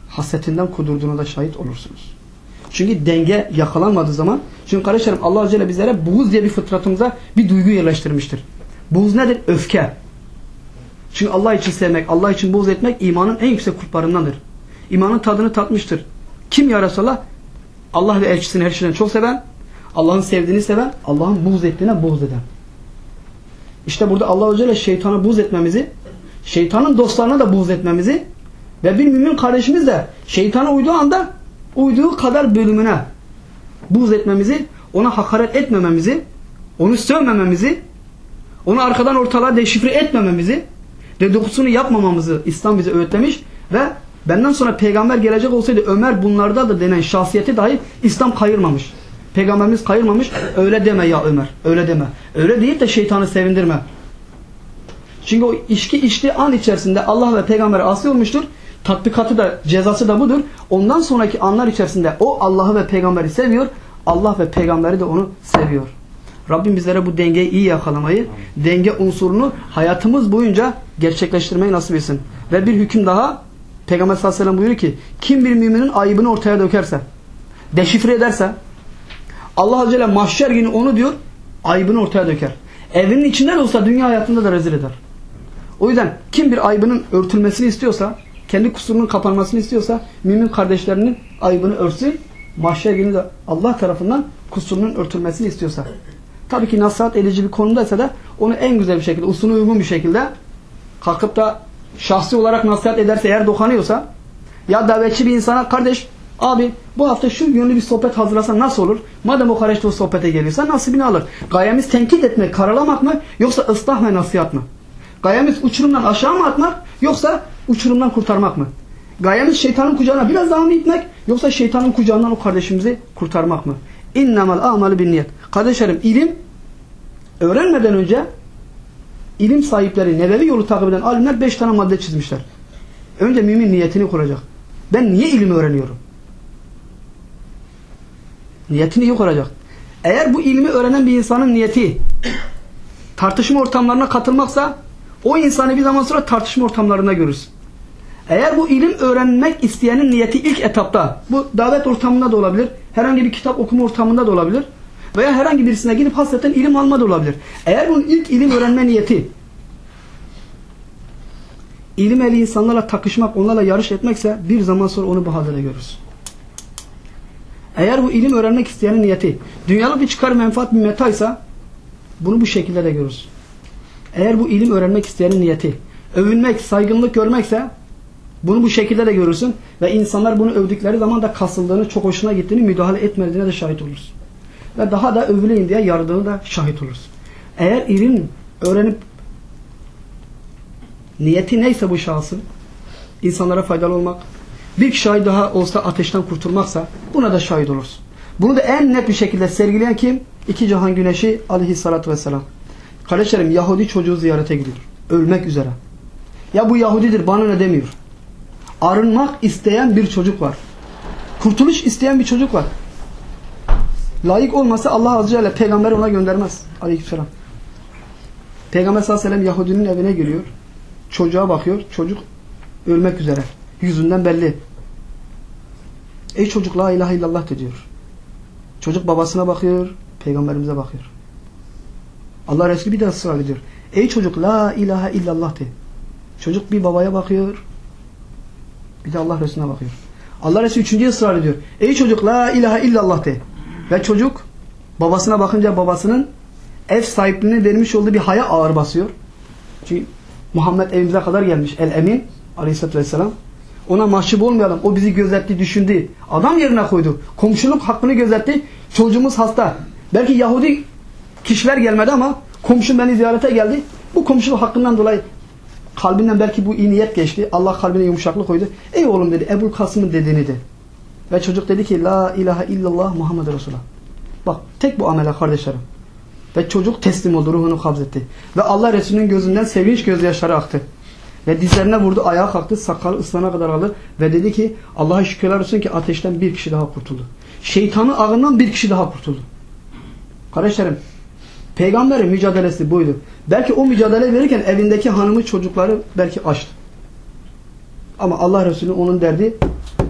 hasetinden kudurduğuna da şahit olursunuz. Çünkü denge yakalanmadığı zaman çünkü kardeşlerim Allah Azze ve bizlere buğz diye bir fıtratımıza bir duygu yerleştirmiştir. Buğz nedir? Öfke. Çünkü Allah için sevmek, Allah için buğz etmek imanın en yüksek kulplarındandır. İmanın tadını tatmıştır. Kim ya Resulallah? Allah ve elçisini her şeyden çok seven, Allah'ın sevdiğini seven, Allah'ın buğz ettiğine buğz eden. İşte burada Allah Celle şeytanı buğz etmemizi, şeytanın dostlarına da buğz etmemizi ve bir mümin kardeşimiz de şeytana uyduğu anda uyduğu kadar bölümüne buğz etmemizi, ona hakaret etmememizi, onu sövmememizi, onu arkadan ortalığa deşifre etmememizi, dedikodusunu yapmamamızı İslam bize öğütlemiş ve benden sonra peygamber gelecek olsaydı Ömer bunlarda da denen şahsiyeti dahi İslam kayırmamış. Peygamberimiz kayırmamış. Öyle deme ya Ömer. Öyle deme. Öyle deyip de şeytanı sevindirme. Çünkü o içki içtiği an içerisinde Allah ve peygambere asi olmuştur. Tatbikatı da cezası da budur. Ondan sonraki anlar içerisinde o Allah'ı ve peygamberi seviyor. Allah ve peygamberi de onu seviyor. Rabbim bizlere bu dengeyi iyi yakalamayı, denge unsurunu hayatımız boyunca gerçekleştirmeyi nasip etsin. Ve bir hüküm daha Peygamber sallallahu aleyhi ve sellem buyuruyor ki kim bir müminin ayıbını ortaya dökerse, deşifre ederse Allah Azze ve mahşer günü onu diyor ayıbını ortaya döker. Evinin içinde de olsa dünya hayatında da rezil eder. O yüzden kim bir ayıbının örtülmesini istiyorsa, kendi kusurunun kapanmasını istiyorsa mümin kardeşlerinin ayıbını örtsün. Mahşer günü de Allah tarafından kusurunun örtülmesini istiyorsa. Tabii ki nasihat edici bir konumdaysa da onu en güzel bir şekilde, usuna uygun bir şekilde kalkıp da şahsi olarak nasihat ederse eğer dokunuyorsa ya davetçi bir insana kardeş abi bu hafta şu yönlü bir sohbet hazırlasan nasıl olur? Madem o kardeş de o sohbete geliyorsa nasibini alır. Gayemiz tenkit etmek, karalamak mı yoksa ıslah ve nasihat mı? Gayemiz uçurumdan aşağı mı atmak yoksa uçurumdan kurtarmak mı? Gayemiz şeytanın kucağına biraz daha mı itmek yoksa şeytanın kucağından o kardeşimizi kurtarmak mı? İnnemel amalı bin niyet. Kardeşlerim ilim öğrenmeden önce ilim sahipleri nebevi yolu takip eden alimler beş tane madde çizmişler. Önce mümin niyetini kuracak. Ben niye ilim öğreniyorum? Niyetini yok olacak. Eğer bu ilmi öğrenen bir insanın niyeti tartışma ortamlarına katılmaksa o insanı bir zaman sonra tartışma ortamlarında görürsün. Eğer bu ilim öğrenmek isteyenin niyeti ilk etapta bu davet ortamında da olabilir, herhangi bir kitap okuma ortamında da olabilir veya herhangi birisine gidip hasreten ilim alma da olabilir. Eğer bunun ilk ilim öğrenme niyeti ilim eli insanlarla takışmak, onlarla yarış etmekse bir zaman sonra onu bu halde görürüz. Eğer bu ilim öğrenmek isteyenin niyeti dünyalık bir çıkar menfaat bir metaysa bunu bu şekilde de görürüz. Eğer bu ilim öğrenmek isteyenin niyeti övünmek, saygınlık görmekse bunu bu şekilde de görürsün ve insanlar bunu övdükleri zaman da kasıldığını, çok hoşuna gittiğini, müdahale etmediğine de şahit olursun. Ve daha da övüleyim diye yardığını da şahit olursun. Eğer ilim öğrenip niyeti neyse bu şahsın insanlara faydalı olmak, bir kişi daha olsa ateşten kurtulmaksa buna da şahit olursun. Bunu da en net bir şekilde sergileyen kim? İki cihan güneşi aleyhissalatü vesselam. Kardeşlerim Yahudi çocuğu ziyarete gidiyor. Ölmek üzere. Ya bu Yahudidir bana ne demiyor. Arınmak isteyen bir çocuk var. Kurtuluş isteyen bir çocuk var. Layık olmasa Allah Azze ve Celle peygamberi ona göndermez. Aleykümselam. Peygamber sallallahu aleyhi ve sellem Yahudinin evine giriyor. Çocuğa bakıyor. Çocuk ölmek üzere. Yüzünden belli. Ey çocuk la ilahe illallah de diyor. Çocuk babasına bakıyor. Peygamberimize bakıyor. Allah Resulü bir daha ısrar ediyor. Ey çocuk la ilahe illallah de. Çocuk bir babaya bakıyor. Bir de Allah Resulüne bakıyor. Allah Resulü üçüncüye ısrar ediyor. Ey çocuk la ilahe illallah de. Ve çocuk babasına bakınca babasının ev sahipliğine vermiş olduğu bir haya ağır basıyor. Çünkü Muhammed evimize kadar gelmiş. El Emin aleyhissalatü vesselam. Ona mahcup olmayalım. O bizi gözetti, düşündü. Adam yerine koydu. Komşuluk hakkını gözetti. Çocuğumuz hasta. Belki Yahudi kişiler gelmedi ama komşum beni ziyarete geldi. Bu komşuluk hakkından dolayı kalbinden belki bu iyi niyet geçti. Allah kalbine yumuşaklık koydu. Ey oğlum dedi Ebu Kasım'ın dediğini de. Ve çocuk dedi ki La ilahe illallah Muhammed Resulullah. Bak tek bu amele kardeşlerim. Ve çocuk teslim oldu, ruhunu kabzetti. Ve Allah Resulü'nün gözünden sevinç gözyaşları aktı. Ve dizlerine vurdu, ayağa kalktı, sakalı ıslana kadar aldı. Ve dedi ki Allah'a şükürler olsun ki ateşten bir kişi daha kurtuldu. Şeytanın ağından bir kişi daha kurtuldu. Kardeşlerim, peygamberin mücadelesi buydu. Belki o mücadele verirken evindeki hanımı çocukları belki açtı. Ama Allah Resulü onun derdi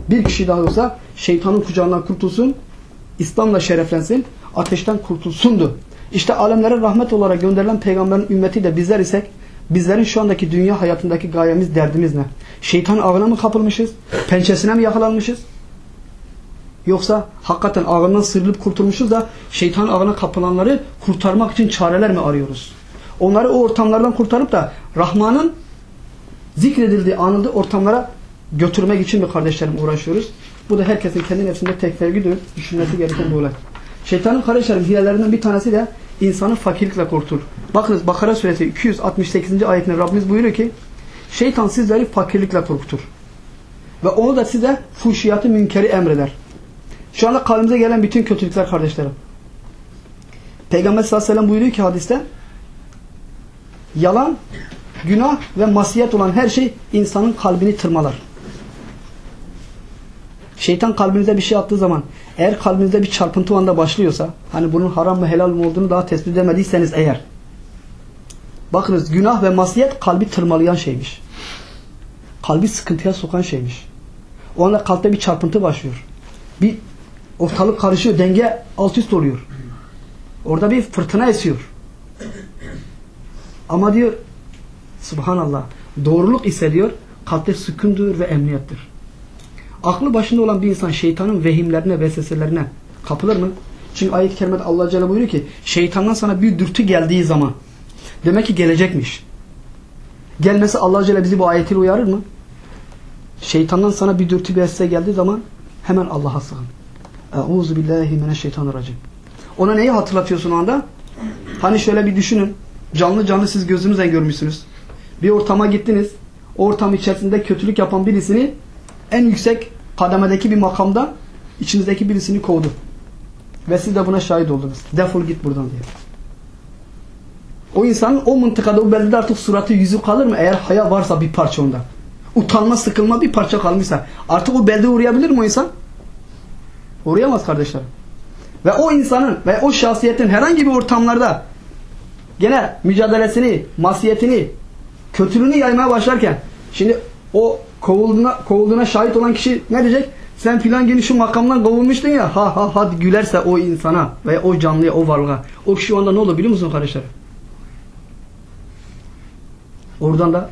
bir kişi daha olsa şeytanın kucağından kurtulsun, İslam'la şereflensin, ateşten kurtulsundu. İşte alemlere rahmet olarak gönderilen peygamberin ümmeti de bizler isek bizlerin şu andaki dünya hayatındaki gayemiz, derdimiz ne? Şeytan ağına mı kapılmışız? Pençesine mi yakalanmışız? Yoksa hakikaten ağından sıyrılıp kurtulmuşuz da şeytan ağına kapılanları kurtarmak için çareler mi arıyoruz? Onları o ortamlardan kurtarıp da Rahman'ın zikredildiği anında ortamlara götürmek için mi kardeşlerim uğraşıyoruz? Bu da herkesin kendi nefsinde tek sevgidir. Düşünmesi gereken bir olay. Şeytanın kardeşlerim hilelerinden bir tanesi de insanı fakirlikle korkutur. Bakınız Bakara suresi 268. ayetinde Rabbimiz buyuruyor ki şeytan sizleri fakirlikle korkutur. Ve onu da size fuşiyatı münkeri emreder. Şu anda kalbimize gelen bütün kötülükler kardeşlerim. Peygamber sallallahu aleyhi ve sellem buyuruyor ki hadiste yalan, günah ve masiyet olan her şey insanın kalbini tırmalar. Şeytan kalbinize bir şey attığı zaman eğer kalbinizde bir çarpıntı anda başlıyorsa hani bunun haram mı helal mı olduğunu daha tespit edemediyseniz eğer bakınız günah ve masiyet kalbi tırmalayan şeymiş. Kalbi sıkıntıya sokan şeymiş. O anda kalpte bir çarpıntı başlıyor. Bir ortalık karışıyor. Denge alt üst oluyor. Orada bir fırtına esiyor. Ama diyor Subhanallah doğruluk ise diyor kalpte sükundur ve emniyettir. Aklı başında olan bir insan şeytanın vehimlerine, vesveselerine kapılır mı? Çünkü ayet-i kerimede Allah Celle buyuruyor ki şeytandan sana bir dürtü geldiği zaman demek ki gelecekmiş. Gelmesi Allah Celle bizi bu ayetiyle uyarır mı? Şeytandan sana bir dürtü bir vesvese geldiği zaman hemen Allah'a sığın. Euzu billahi mineşşeytanirracim. Ona neyi hatırlatıyorsun o anda? Hani şöyle bir düşünün. Canlı canlı siz gözünüzle görmüşsünüz. Bir ortama gittiniz. Ortam içerisinde kötülük yapan birisini en yüksek kademedeki bir makamda içinizdeki birisini kovdu. Ve siz de buna şahit oldunuz. Defol git buradan diye. O insanın o mıntıkada, o beldede artık suratı, yüzü kalır mı? Eğer haya varsa bir parça onda. Utanma, sıkılma bir parça kalmışsa. Artık o belde uğrayabilir mi o insan? Uğrayamaz kardeşlerim. Ve o insanın ve o şahsiyetin herhangi bir ortamlarda gene mücadelesini, masiyetini, kötülüğünü yaymaya başlarken şimdi o kovulduğuna, kovulduğuna şahit olan kişi ne diyecek? Sen filan gün şu makamdan kovulmuştun ya ha ha ha gülerse o insana ve o canlıya, o varlığa. O kişi o anda ne olur biliyor musun kardeşlerim? Oradan da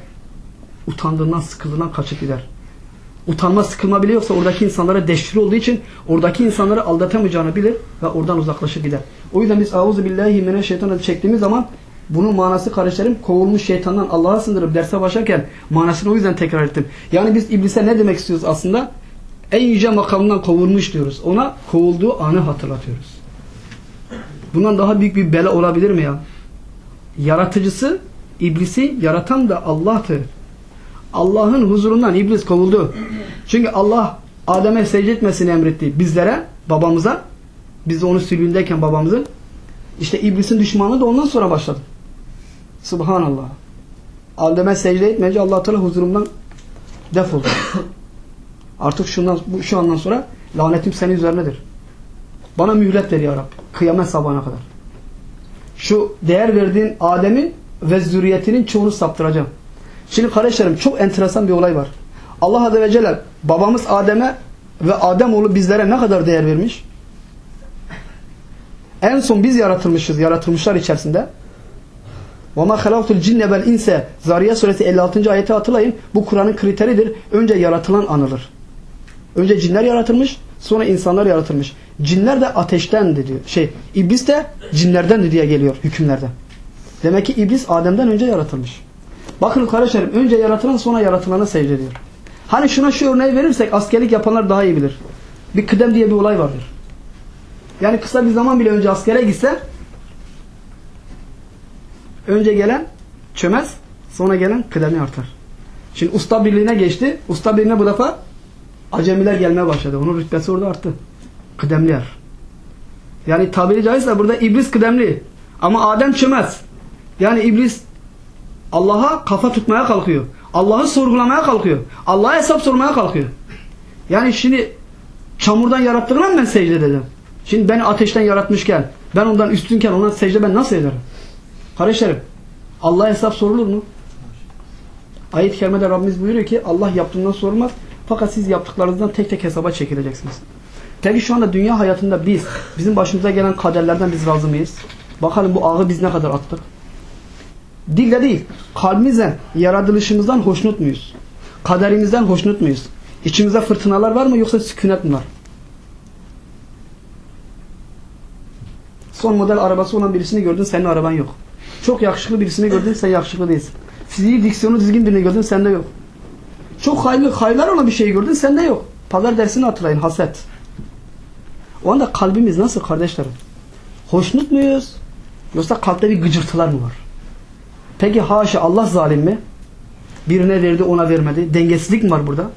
utandığından, sıkıldığından kaçıp gider. Utanma, sıkılma bile yoksa oradaki insanlara deştiri olduğu için oradaki insanları aldatamayacağını bilir ve oradan uzaklaşır gider. O yüzden biz auzu billahi mineşşeytanirracim çektiğimiz zaman bunun manası kardeşlerim kovulmuş şeytandan Allah'a sındırıp derse başlarken manasını o yüzden tekrar ettim. Yani biz iblise ne demek istiyoruz aslında? En yüce makamından kovulmuş diyoruz. Ona kovulduğu anı hatırlatıyoruz. Bundan daha büyük bir bela olabilir mi ya? Yaratıcısı, iblisi yaratan da Allah'tır. Allah'ın huzurundan iblis kovuldu. Çünkü Allah Adem'e secde etmesini emretti. Bizlere, babamıza, biz de onu sülüğündeyken babamızın işte iblisin düşmanlığı da ondan sonra başladı. Subhanallah. Adem'e secde etmeyince allah Teala huzurumdan defoldu. <coughs> Artık şundan, bu, şu andan sonra lanetim senin üzerinedir. Bana mühlet ver ya Rabbi. Kıyamet sabahına kadar. Şu değer verdiğin Adem'in ve zürriyetinin çoğunu saptıracağım. Şimdi kardeşlerim çok enteresan bir olay var. Allah Azze ve Celle babamız Adem'e ve Adem oğlu bizlere ne kadar değer vermiş? En son biz yaratılmışız, yaratılmışlar içerisinde. وَمَا خَلَقْتُ الْجِنَّ وَالْاِنْسَ Zariye suresi 56. ayeti hatırlayın. Bu Kur'an'ın kriteridir. Önce yaratılan anılır. Önce cinler yaratılmış, sonra insanlar yaratılmış. Cinler de ateşten diyor. Şey, iblis de cinlerden diye geliyor hükümlerde. Demek ki iblis Adem'den önce yaratılmış. Bakın kardeşlerim, önce yaratılan sonra yaratılana secde ediyor. Hani şuna şu örneği verirsek askerlik yapanlar daha iyi bilir. Bir kıdem diye bir olay vardır. Yani kısa bir zaman bile önce askere gitse önce gelen çömez, sonra gelen kıdemi artar. Şimdi usta birliğine geçti. Usta birliğine bu defa acemiler gelmeye başladı. Onun rütbesi orada arttı. Kıdemli yer. Yani tabiri caizse burada iblis kıdemli. Ama Adem çömez. Yani iblis Allah'a kafa tutmaya kalkıyor. Allah'ı sorgulamaya kalkıyor. Allah'a hesap sormaya kalkıyor. Yani şimdi çamurdan yarattığına mı ben secde edeceğim? Şimdi beni ateşten yaratmışken, ben ondan üstünken ona secde ben nasıl ederim? Kardeşlerim, Allah'a hesap sorulur mu? Ayet-i Kerime'de Rabbimiz buyuruyor ki Allah yaptığından sorulmaz. Fakat siz yaptıklarınızdan tek tek hesaba çekileceksiniz. Peki şu anda dünya hayatında biz, bizim başımıza gelen kaderlerden biz razı mıyız? Bakalım bu ağı biz ne kadar attık? Dille değil, kalbimizden, yaratılışımızdan hoşnut muyuz? Kaderimizden hoşnut muyuz? İçimizde fırtınalar var mı yoksa sükunet mi var? Son model arabası olan birisini gördün senin araban yok. Çok yakışıklı birisini gördün sen yakışıklı değilsin. Fiziği, diksiyonu düzgün birini gördün sende yok. Çok hayırlı, hayırlar olan bir şeyi gördün sende yok. Pazar dersini hatırlayın haset. O anda kalbimiz nasıl kardeşlerim? Hoşnut muyuz? Yoksa kalpte bir gıcırtılar mı var? Peki haşa Allah zalim mi? Birine verdi ona vermedi. Dengesizlik mi var burada?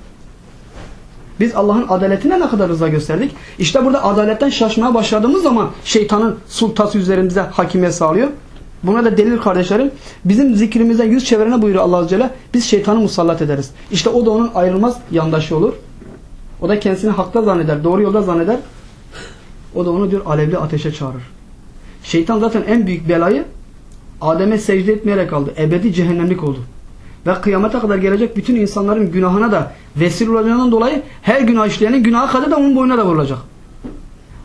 Biz Allah'ın adaletine ne kadar rıza gösterdik? İşte burada adaletten şaşmaya başladığımız zaman şeytanın sultası üzerimize hakimiyet sağlıyor. Buna da delil kardeşlerim. Bizim zikrimizden yüz çevirene buyuruyor Allah Azze Celle. Biz şeytanı musallat ederiz. İşte o da onun ayrılmaz yandaşı olur. O da kendisini hakta zanneder, doğru yolda zanneder. O da onu diyor alevli ateşe çağırır. Şeytan zaten en büyük belayı Adem'e secde etmeyerek aldı. Ebedi cehennemlik oldu. Ve kıyamete kadar gelecek bütün insanların günahına da vesile olacağından dolayı her günah işleyenin günahı kadar da onun boynuna da vurulacak.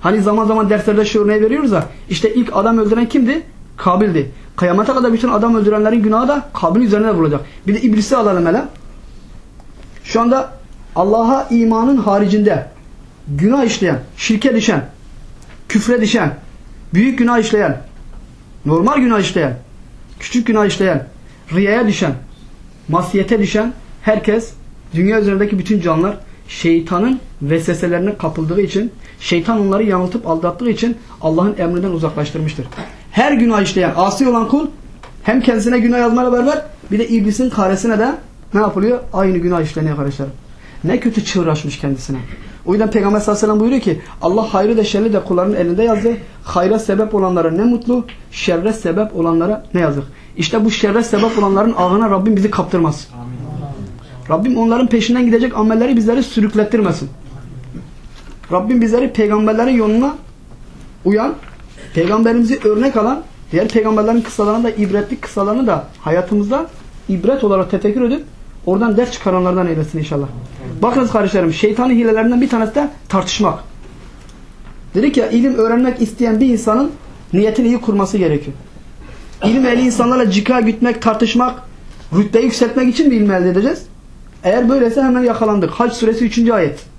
Hani zaman zaman derslerde şu örneği veriyoruz da işte ilk adam öldüren kimdi? Kabil'di. Kıyamete kadar bütün adam öldürenlerin günahı da Kabil'in üzerine vurulacak. Bir de iblisi alalım hele. Şu anda Allah'a imanın haricinde günah işleyen, şirke düşen, küfre düşen, büyük günah işleyen, normal günah işleyen, küçük günah işleyen, riyaya düşen, masiyete düşen herkes, dünya üzerindeki bütün canlılar şeytanın vesveselerine kapıldığı için, şeytan onları yanıltıp aldattığı için Allah'ın emrinden uzaklaştırmıştır. Her günah işleyen, asi olan kul hem kendisine günah yazmayla beraber bir de iblisin karesine de ne yapılıyor? Aynı günah işleniyor arkadaşlarım. Ne kötü çığıraşmış kendisine. O yüzden Peygamber sallallahu aleyhi ve sellem buyuruyor ki Allah hayrı da şerri de kulların elinde yazdı. Hayra sebep olanlara ne mutlu, şerre sebep olanlara ne yazık. İşte bu şerre sebep olanların ağına Rabbim bizi kaptırmaz. Amin. Rabbim onların peşinden gidecek amelleri bizleri sürüklettirmesin. Rabbim bizleri peygamberlerin yoluna uyan, peygamberimizi örnek alan, diğer peygamberlerin kısalarını da ibretli kısalarını da hayatımızda ibret olarak tefekkür edip oradan ders çıkaranlardan eylesin inşallah. Bakınız kardeşlerim şeytanın hilelerinden bir tanesi de tartışmak. Dedik ya ilim öğrenmek isteyen bir insanın niyetini iyi kurması gerekiyor. İlim ehli insanlarla cika gütmek, tartışmak, rütbeyi yükseltmek için mi ilmi elde edeceğiz? Eğer böyleyse hemen yakalandık. Hac suresi 3. ayet.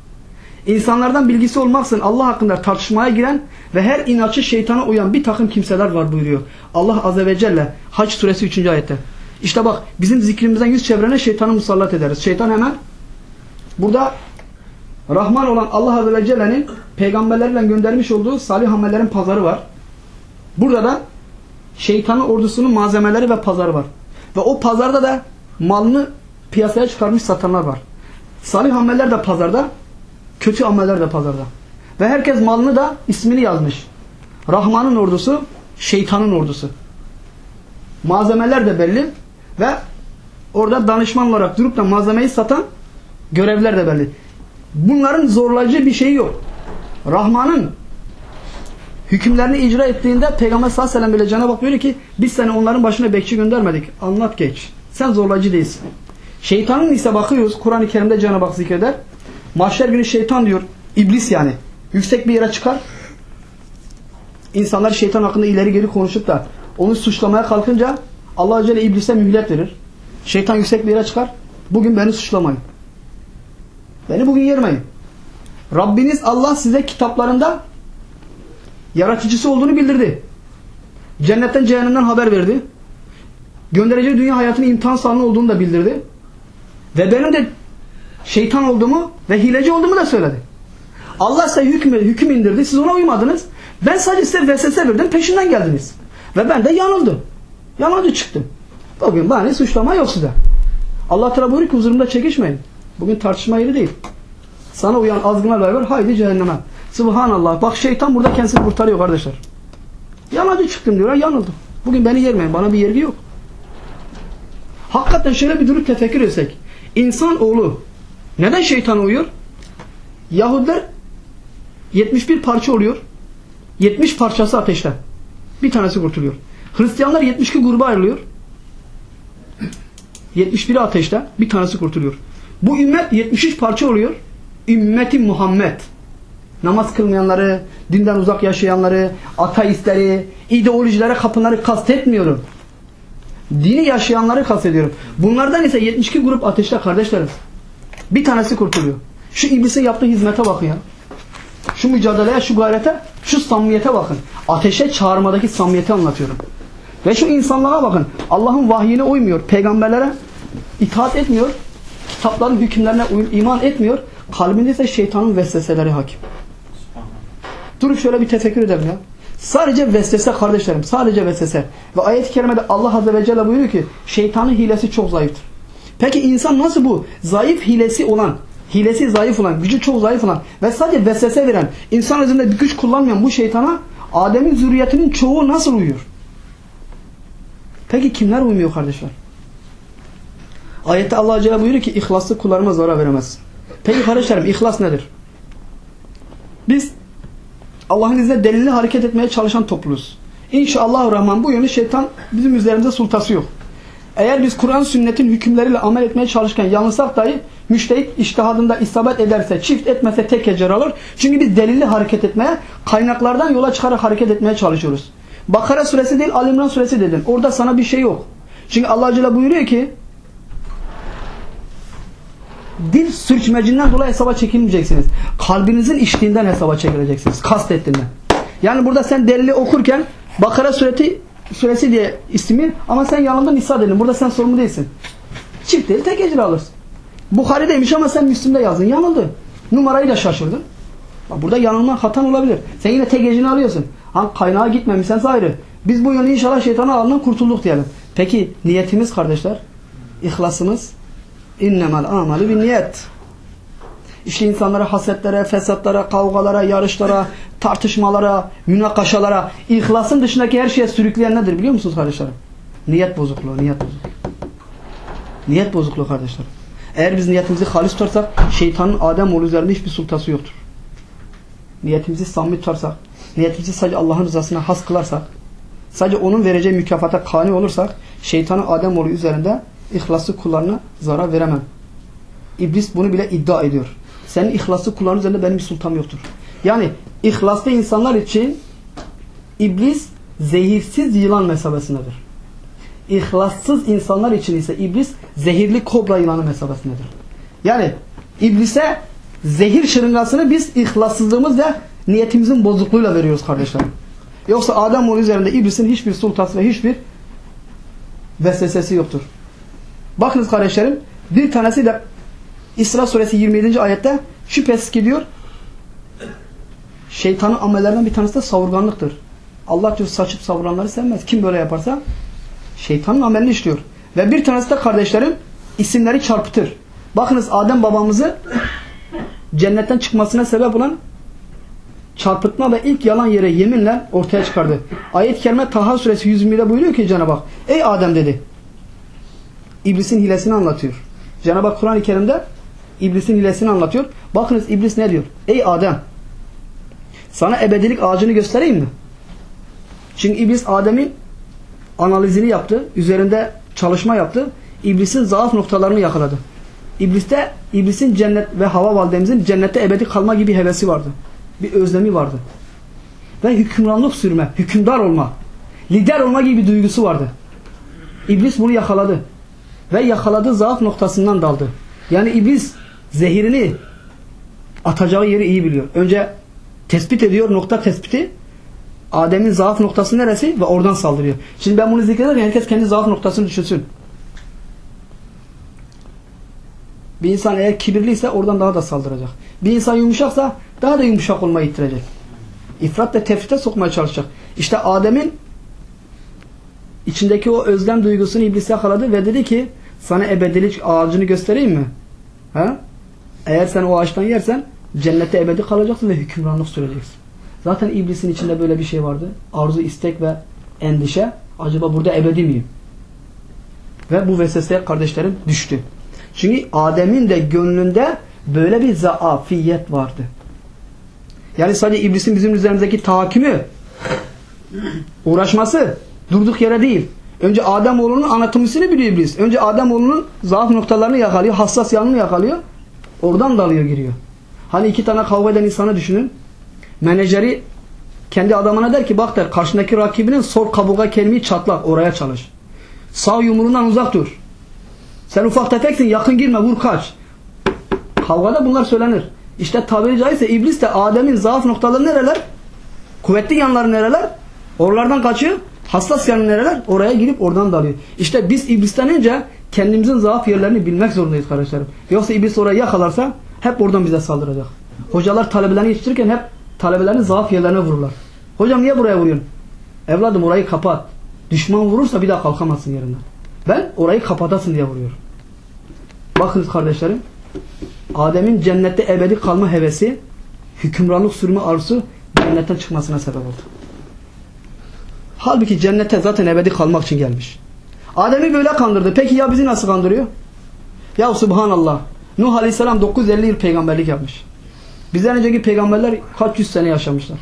İnsanlardan bilgisi olmaksın Allah hakkında tartışmaya giren ve her inatçı şeytana uyan bir takım kimseler var buyuruyor. Allah Azze ve Celle Hac suresi 3. ayette. İşte bak bizim zikrimizden yüz çevrene şeytanı musallat ederiz. Şeytan hemen burada Rahman olan Allah Azze ve Celle'nin peygamberlerle göndermiş olduğu salih amellerin pazarı var. Burada da şeytanın ordusunun malzemeleri ve pazarı var. Ve o pazarda da malını piyasaya çıkarmış satanlar var. Salih ameller de pazarda, kötü ameller de pazarda. Ve herkes malını da ismini yazmış. Rahman'ın ordusu, şeytanın ordusu. Malzemeler de belli ve orada danışman olarak durup da malzemeyi satan görevler de belli. Bunların zorlayıcı bir şeyi yok. Rahman'ın hükümlerini icra ettiğinde Peygamber sallallahu aleyhi ve sellem bile Cenab-ı Hak diyor ki biz seni onların başına bekçi göndermedik. Anlat geç. Sen zorlayıcı değilsin. Şeytanın ise bakıyoruz Kur'an-ı Kerim'de Cenab-ı Hak zikreder. Mahşer günü şeytan diyor. iblis yani. Yüksek bir yere çıkar. İnsanlar şeytan hakkında ileri geri konuşup da onu suçlamaya kalkınca Allah Azze ve iblise mühlet verir. Şeytan yüksek bir yere çıkar. Bugün beni suçlamayın. Beni bugün yermeyin. Rabbiniz Allah size kitaplarında yaratıcısı olduğunu bildirdi. Cennetten cehennemden haber verdi. Göndereceği dünya hayatının imtihan sahanı olduğunu da bildirdi. Ve benim de şeytan olduğumu ve hileci olduğumu da söyledi. Allah size hüküm, hüküm indirdi. Siz ona uymadınız. Ben sadece size vesvese verdim. Peşinden geldiniz. Ve ben de yanıldım. Yalancı çıktım. Bugün bana suçlama yok size. Allah Teala buyuruyor ki huzurumda çekişmeyin. Bugün tartışma yeri değil. Sana uyan azgınlarla beraber haydi cehenneme. Subhanallah. Bak şeytan burada kendisini kurtarıyor kardeşler. Yalancı çıktım diyor. Yanıldım. Bugün beni yermeyin. Bana bir yergi yok. Hakikaten şöyle bir durup tefekkür etsek. İnsan oğlu neden şeytana uyuyor? Yahudiler 71 parça oluyor. 70 parçası ateşten. Bir tanesi kurtuluyor. Hristiyanlar 72 gruba ayrılıyor. 71'i ateşte, bir tanesi kurtuluyor. Bu ümmet 73 parça oluyor. Ümmeti Muhammed. Namaz kılmayanları, dinden uzak yaşayanları, ateistleri, ideolojilere kapınları kastetmiyorum. Dini yaşayanları kastediyorum. Bunlardan ise 72 grup ateşte kardeşlerim. Bir tanesi kurtuluyor. Şu iblisin yaptığı hizmete bakın ya. Şu mücadeleye, şu gayrete, şu samimiyete bakın. Ateşe çağırmadaki samimiyeti anlatıyorum. Ve şu insanlara bakın. Allah'ın vahyine uymuyor. Peygamberlere itaat etmiyor. Kitapların hükümlerine iman etmiyor. Kalbinde ise şeytanın vesveseleri hakim. Durup şöyle bir tefekkür edelim ya. Sadece vesvese kardeşlerim. Sadece vesvese. Ve ayet-i kerimede Allah Azze ve Celle buyuruyor ki şeytanın hilesi çok zayıftır. Peki insan nasıl bu zayıf hilesi olan, hilesi zayıf olan, gücü çok zayıf olan ve sadece vesvese veren, insan üzerinde bir güç kullanmayan bu şeytana Adem'in zürriyetinin çoğu nasıl uyuyor? Peki kimler uymuyor kardeşler? Ayette Allah Celle buyuruyor ki ihlaslı kullarıma zarar veremez. Peki kardeşlerim ihlas nedir? Biz Allah'ın izniyle delilli hareket etmeye çalışan topluluğuz. İnşallah Rahman bu yönü şeytan bizim üzerimize sultası yok. Eğer biz Kur'an sünnetin hükümleriyle amel etmeye çalışırken yanılsak dahi müştehit iştihadında isabet ederse, çift etmese tek ecir alır. Çünkü biz delilli hareket etmeye, kaynaklardan yola çıkarak hareket etmeye çalışıyoruz. Bakara suresi değil, Ali İmran suresi dedin. Orada sana bir şey yok. Çünkü Allah Celle buyuruyor ki dil sürçmecinden dolayı hesaba çekilmeyeceksiniz. Kalbinizin içtiğinden hesaba çekileceksiniz. Kastettiğinden. Yani burada sen delili okurken Bakara sureti suresi diye ismi ama sen yanında Nisa dedin. Burada sen sorumlu değilsin. Çift değil tek ecir alırsın. Bukhari'deymiş ama sen Müslüm'de yazdın. Yanıldın. Numarayı da şaşırdın. Burada yanılma hatan olabilir. Sen yine tek ecrini alıyorsun. Ha, kaynağa gitmemişsen ayrı. Biz bu yönü inşallah şeytanın ağından kurtulduk diyelim. Peki niyetimiz kardeşler? İhlasımız innemel amali bin niyet. İşte insanlara hasetlere, fesatlara, kavgalara, yarışlara, tartışmalara, münakaşalara, ihlasın dışındaki her şeye sürükleyen nedir biliyor musunuz kardeşlerim? Niyet bozukluğu, niyet bozukluğu. Niyet bozukluğu kardeşlerim. Eğer biz niyetimizi halis tutarsak şeytanın Adem oğlu üzerinde hiçbir sultası yoktur. Niyetimizi samimi tutarsak, niyetimizi sadece Allah'ın rızasına has kılarsak, sadece onun vereceği mükafata kani olursak şeytanın Adem oğlu üzerinde ihlaslı kullarına zarar veremem. İblis bunu bile iddia ediyor. Senin ihlaslı kulların üzerinde benim bir sultam yoktur. Yani ihlaslı insanlar için iblis zehirsiz yılan mesabesindedir. İhlassız insanlar için ise iblis zehirli kobra yılanı mesabesindedir. Yani iblise zehir şırıngasını biz ihlassızlığımız ve niyetimizin bozukluğuyla veriyoruz kardeşlerim. Yoksa Adem oğlu üzerinde iblisin hiçbir sultası ve hiçbir vesvesesi yoktur. Bakınız kardeşlerim bir tanesi de İsra suresi 27. ayette şüphesiz ki diyor şeytanın amellerinden bir tanesi de savurganlıktır. Allah diyor saçıp savuranları sevmez. Kim böyle yaparsa şeytanın amelini işliyor. Ve bir tanesi de kardeşlerim isimleri çarpıtır. Bakınız Adem babamızı cennetten çıkmasına sebep olan çarpıtma ve ilk yalan yere yeminle ortaya çıkardı. Ayet-i Kerime Taha suresi 120'de buyuruyor ki Cenab-ı Hak Ey Adem dedi. İblisin hilesini anlatıyor. Cenab-ı Hak Kur'an-ı Kerim'de İblisin hilesini anlatıyor. Bakınız iblis ne diyor? Ey Adem sana ebedilik ağacını göstereyim mi? Çünkü iblis Adem'in analizini yaptı. Üzerinde çalışma yaptı. İblisin zaaf noktalarını yakaladı. İbliste, iblisin cennet ve hava validemizin cennette ebedi kalma gibi hevesi vardı. Bir özlemi vardı. Ve hükümranlık sürme, hükümdar olma, lider olma gibi bir duygusu vardı. İblis bunu yakaladı. Ve yakaladığı zaaf noktasından daldı. Yani iblis zehirini atacağı yeri iyi biliyor. Önce tespit ediyor nokta tespiti. Adem'in zaaf noktası neresi ve oradan saldırıyor. Şimdi ben bunu zikrederken herkes kendi zaaf noktasını düşünsün. Bir insan eğer kibirliyse oradan daha da saldıracak. Bir insan yumuşaksa daha da yumuşak olmayı ittirecek. İfrat ve tefrite sokmaya çalışacak. İşte Adem'in içindeki o özlem duygusunu iblis yakaladı ve dedi ki sana ebedilik ağacını göstereyim mi? Ha? Eğer sen o ağaçtan yersen cennette ebedi kalacaksın ve hükümranlık süreceksin. Zaten iblisin içinde böyle bir şey vardı. Arzu, istek ve endişe. Acaba burada ebedi miyim? Ve bu vesveseye kardeşlerim düştü. Çünkü Adem'in de gönlünde böyle bir zaafiyet vardı. Yani sadece iblisin bizim üzerimizdeki tahakkümü, uğraşması durduk yere değil. Önce Adem oğlunun anatomisini biliyor iblis. Önce Adem oğlunun zaaf noktalarını yakalıyor, hassas yanını yakalıyor. Oradan dalıyor giriyor. Hani iki tane kavga eden insanı düşünün. Menajeri kendi adamına der ki bak der karşındaki rakibinin sol kabuğa kelimeyi çatlak oraya çalış. Sağ yumruğundan uzak dur. Sen ufak tefeksin yakın girme vur kaç. Kavgada bunlar söylenir. İşte tabiri caizse iblis de Adem'in zaaf noktaları nereler? Kuvvetli yanları nereler? Oralardan kaçıyor. Hassas yanı nereler? Oraya girip oradan dalıyor. İşte biz iblisten önce kendimizin zaaf yerlerini bilmek zorundayız kardeşlerim. Yoksa iblis orayı yakalarsa hep oradan bize saldıracak. Hocalar talebelerini yetiştirirken hep talebelerini zaaf yerlerine vururlar. Hocam niye buraya vuruyorsun? Evladım orayı kapat. Düşman vurursa bir daha kalkamazsın yerinden. Ben orayı kapatasın diye vuruyorum. Bakınız kardeşlerim. Adem'in cennette ebedi kalma hevesi, hükümranlık sürme arzusu cennetten çıkmasına sebep oldu. Halbuki cennete zaten ebedi kalmak için gelmiş. Adem'i böyle kandırdı. Peki ya bizi nasıl kandırıyor? Ya subhanallah. Nuh Aleyhisselam 950 yıl peygamberlik yapmış. Bizden önceki peygamberler kaç yüz sene yaşamışlar.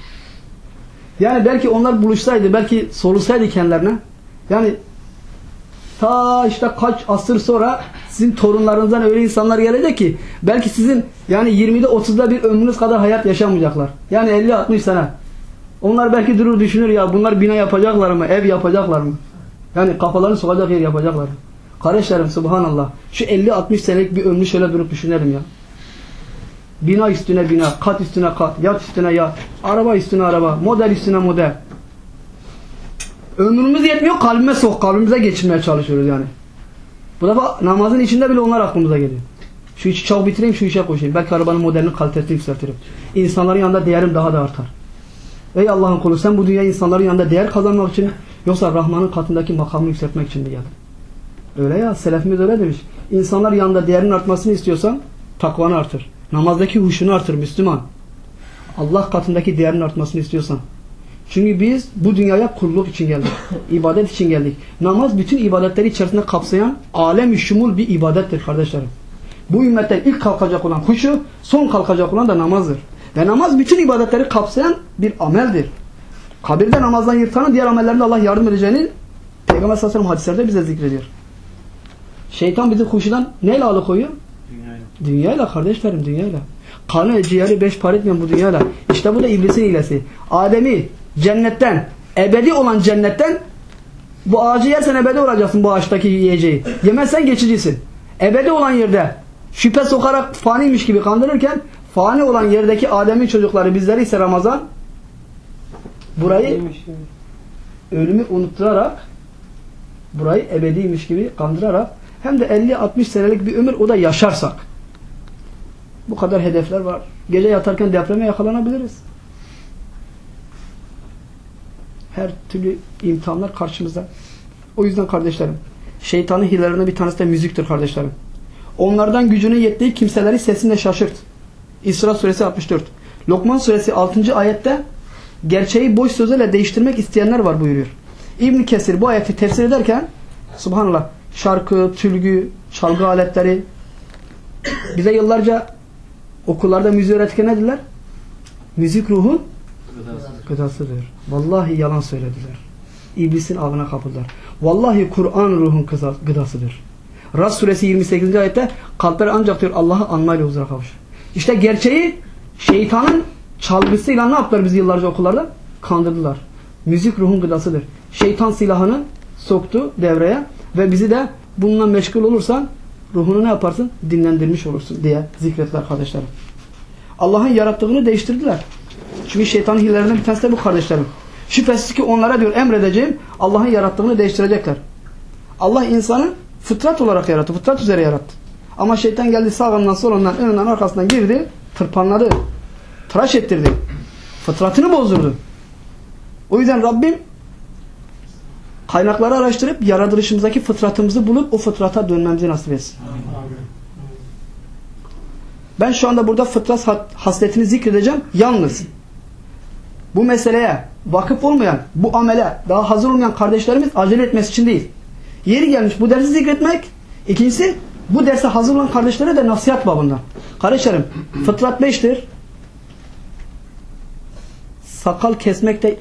Yani belki onlar buluşsaydı, belki solusaydı kendilerine. Yani ta işte kaç asır sonra sizin torunlarınızdan öyle insanlar gelecek ki belki sizin yani 20'de 30'da bir ömrünüz kadar hayat yaşamayacaklar. Yani 50-60 sene. Onlar belki durur düşünür ya bunlar bina yapacaklar mı? Ev yapacaklar mı? Yani kafalarını sokacak yer yapacaklar mı? Kardeşlerim subhanallah. Şu 50-60 senelik bir ömrü şöyle durup düşünelim ya. Bina üstüne bina, kat üstüne kat, yat üstüne yat, araba üstüne araba, model üstüne model. Ömrümüz yetmiyor kalbime sok, kalbimize geçirmeye çalışıyoruz yani. Bu defa namazın içinde bile onlar aklımıza geliyor. Şu işi çabuk bitireyim, şu işe koşayım. Belki arabanın modelini, kalitesini yükseltirim. İnsanların yanında değerim daha da artar. Ey Allah'ın kulu sen bu dünya insanların yanında değer kazanmak için yoksa Rahman'ın katındaki makamını yükseltmek için mi geldin? Öyle ya, selefimiz öyle demiş. İnsanlar yanında değerin artmasını istiyorsan takvanı artır. Namazdaki huşunu artır Müslüman. Allah katındaki değerin artmasını istiyorsan. Çünkü biz bu dünyaya kulluk için geldik. <coughs> ibadet için geldik. Namaz bütün ibadetleri içerisinde kapsayan alem şumul bir ibadettir kardeşlerim. Bu ümmetten ilk kalkacak olan huşu, son kalkacak olan da namazdır. Ve namaz bütün ibadetleri kapsayan bir ameldir. Kabirde namazdan yırtanın diğer amellerinde Allah yardım edeceğini Peygamber sallallahu aleyhi ve sellem hadislerde bize zikrediyor. Şeytan bizi huşudan neyle alıkoyuyor?
Dünyayla.
Dünyayla kardeşlerim dünyayla. Kanı ciğeri beş para etmeyen bu dünyayla. İşte bu da iblisin hilesi. Adem'i cennetten, ebedi olan cennetten bu ağacı yersen ebedi olacaksın bu ağaçtaki yiyeceği. Yemezsen geçicisin. Ebedi olan yerde şüphe sokarak faniymiş gibi kandırırken fani olan yerdeki Adem'in çocukları bizleri ise Ramazan burayı ölümü unutturarak burayı ebediymiş gibi kandırarak hem de 50-60 senelik bir ömür o da yaşarsak bu kadar hedefler var. Gece yatarken depreme yakalanabiliriz. Her türlü imtihanlar karşımızda. O yüzden kardeşlerim şeytanın hilelerinden bir tanesi de müziktir kardeşlerim. Onlardan gücünün yettiği kimseleri sesinle şaşırt. İsra suresi 64. Lokman suresi 6. ayette gerçeği boş sözlerle değiştirmek isteyenler var buyuruyor. İbn Kesir bu ayeti tefsir ederken subhanallah şarkı, tülgü, çalgı aletleri bize yıllarca okullarda müziği öğretirken ne dediler? Müzik ruhun
Gıdasıdır.
Vallahi yalan söylediler. İblisin avına kapıldılar. Vallahi Kur'an ruhun gıdasıdır. Ras suresi 28. ayette kalpler ancak diyor Allah'ı anmayla huzura kavuşur. İşte gerçeği şeytanın çalgısıyla ne yaptılar biz yıllarca okullarda? Kandırdılar. Müzik ruhun gıdasıdır. Şeytan silahını soktu devreye ve bizi de bununla meşgul olursan ruhunu ne yaparsın? Dinlendirmiş olursun diye zikrettiler kardeşlerim. Allah'ın yarattığını değiştirdiler. Çünkü şeytanın hilelerinden bir tanesi de bu kardeşlerim. Şüphesiz ki onlara diyor emredeceğim Allah'ın yarattığını değiştirecekler. Allah insanı fıtrat olarak yarattı. Fıtrat üzere yarattı. Ama şeytan geldi sağından solundan önünden arkasından girdi. Tırpanladı. Tıraş ettirdi. Fıtratını bozdurdu. O yüzden Rabbim kaynakları araştırıp yaratılışımızdaki fıtratımızı bulup o fıtrata dönmemizi nasip etsin. Ben şu anda burada fıtrat hasletini zikredeceğim. Yalnız bu meseleye vakıf olmayan, bu amele daha hazır olmayan kardeşlerimiz acele etmesi için değil. Yeri gelmiş bu dersi zikretmek. İkincisi bu derse hazır olan kardeşlere de nasihat babından. Kardeşlerim fıtrat beştir. Sakal kesmek de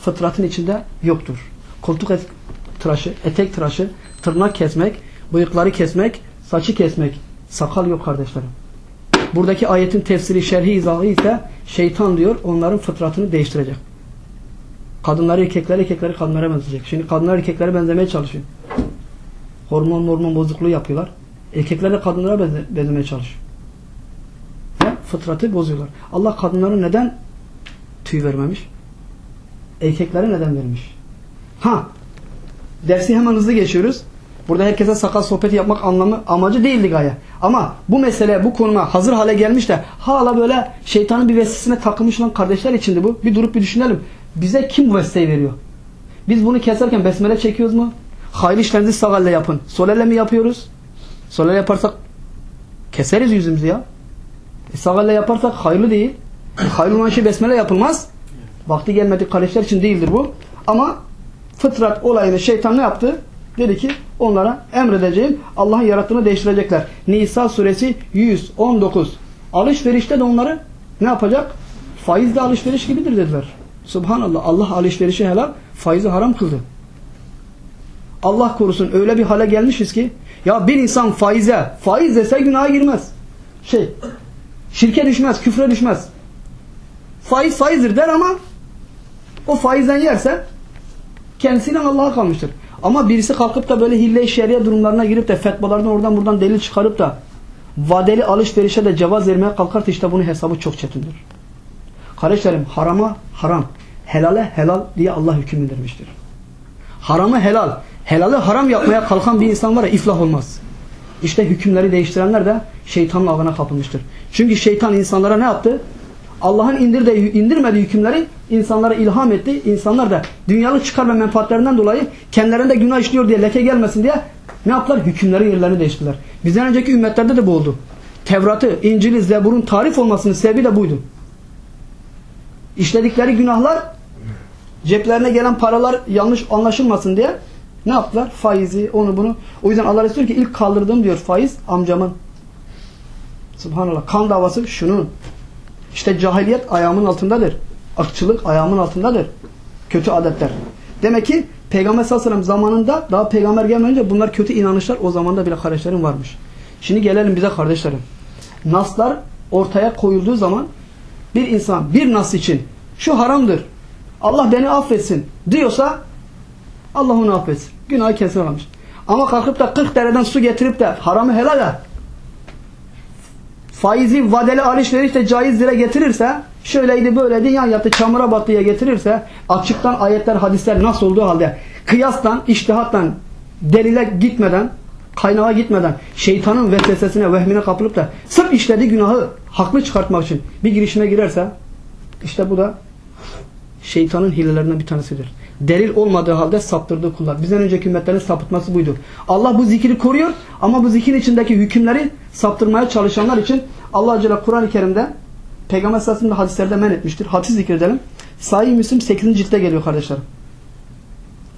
fıtratın içinde yoktur. Koltuk et, tıraşı, etek tıraşı, tırnak kesmek, bıyıkları kesmek, saçı kesmek. Sakal yok kardeşlerim. Buradaki ayetin tefsiri, şerhi, izahı ise şeytan diyor onların fıtratını değiştirecek. Kadınları erkekleri, erkekleri kadınlara benzeyecek. Şimdi kadınlar erkeklere benzemeye çalışıyor. Hormon hormon bozukluğu yapıyorlar. Erkekler de kadınlara benze benzemeye çalışıyor. Ve fıtratı bozuyorlar. Allah kadınlara neden tüy vermemiş? Erkeklere neden vermiş? Ha, dersi hemen hızlı geçiyoruz. Burada herkese sakal sohbeti yapmak anlamı amacı değildi gaye. Ama bu mesele bu konuma hazır hale gelmiş de hala böyle şeytanın bir vesvesesine takılmış olan kardeşler içindi bu. Bir durup bir düşünelim. Bize kim bu vesveseyi veriyor? Biz bunu keserken besmele çekiyoruz mu? Hayırlı işlerinizi sağ elle yapın. Sol elle mi yapıyoruz? Sol elle yaparsak keseriz yüzümüzü ya. E sağ elle yaparsak hayırlı değil. E hayırlı olan şey besmele yapılmaz. Vakti gelmedik kardeşler için değildir bu. Ama fıtrat olayını şeytan ne yaptı? Dedi ki onlara emredeceğim Allah'ın yarattığını değiştirecekler. Nisa suresi 119. Alışverişte de onları ne yapacak? Faizle alışveriş gibidir dediler. Subhanallah Allah alışverişi helal, faizi haram kıldı. Allah korusun öyle bir hale gelmişiz ki ya bir insan faize, faiz dese günaha girmez. Şey, şirke düşmez, küfre düşmez. Faiz faizdir der ama o faizden yerse kendisiyle Allah'a kalmıştır. Ama birisi kalkıp da böyle hille-i şeriye durumlarına girip de fetvalardan oradan buradan delil çıkarıp da vadeli alışverişe de cevaz vermeye kalkarsa işte bunun hesabı çok çetindir. Kardeşlerim harama haram, helale helal diye Allah hüküm indirmiştir. Haramı helal, helalı haram yapmaya kalkan bir insan var ya iflah olmaz. İşte hükümleri değiştirenler de şeytanın avına kapılmıştır. Çünkü şeytan insanlara ne yaptı? Allah'ın indirdiği, indirmediği hükümleri insanlara ilham etti. İnsanlar da dünyalık çıkar ve menfaatlerinden dolayı kendilerinde günah işliyor diye leke gelmesin diye ne yaptılar? Hükümleri yerlerini değiştirdiler. Bizden önceki ümmetlerde de bu oldu. Tevrat'ı, İncil'i, Zebur'un tarif olmasının sebebi de buydu. İşledikleri günahlar ceplerine gelen paralar yanlış anlaşılmasın diye ne yaptılar? Faizi, onu bunu. O yüzden Allah Resulü ki ilk kaldırdığım diyor faiz amcamın. Subhanallah. Kan davası şunun. İşte cahiliyet ayağımın altındadır. Akçılık ayağımın altındadır. Kötü adetler. Demek ki Peygamber sallallahu aleyhi ve sellem zamanında daha peygamber gelmeden önce bunlar kötü inanışlar o zamanda bile kardeşlerim varmış. Şimdi gelelim bize kardeşlerim. Naslar ortaya koyulduğu zaman bir insan bir nas için şu haramdır. Allah beni affetsin diyorsa Allah onu affetsin. Günahı kesin almış. Ama kalkıp da 40 dereden su getirip de haramı helal et faizi vadeli alışverişte caiz dile getirirse şöyleydi böyleydi yan yattı çamura battıya getirirse açıktan ayetler hadisler nasıl olduğu halde kıyastan iştihattan delile gitmeden kaynağa gitmeden şeytanın vesvesesine vehmine kapılıp da sırf işlediği günahı haklı çıkartmak için bir girişime girerse işte bu da şeytanın hilelerinden bir tanesidir. Delil olmadığı halde saptırdığı kullar. Bizden önceki ümmetlerin sapıtması buydu. Allah bu zikri koruyor ama bu zikrin içindeki hükümleri saptırmaya çalışanlar için Allah Celle Kur'an-ı Kerim'de Peygamber sallallahu hadislerde men etmiştir. Hadis zikredelim. Sahih Müslim 8. ciltte geliyor kardeşlerim.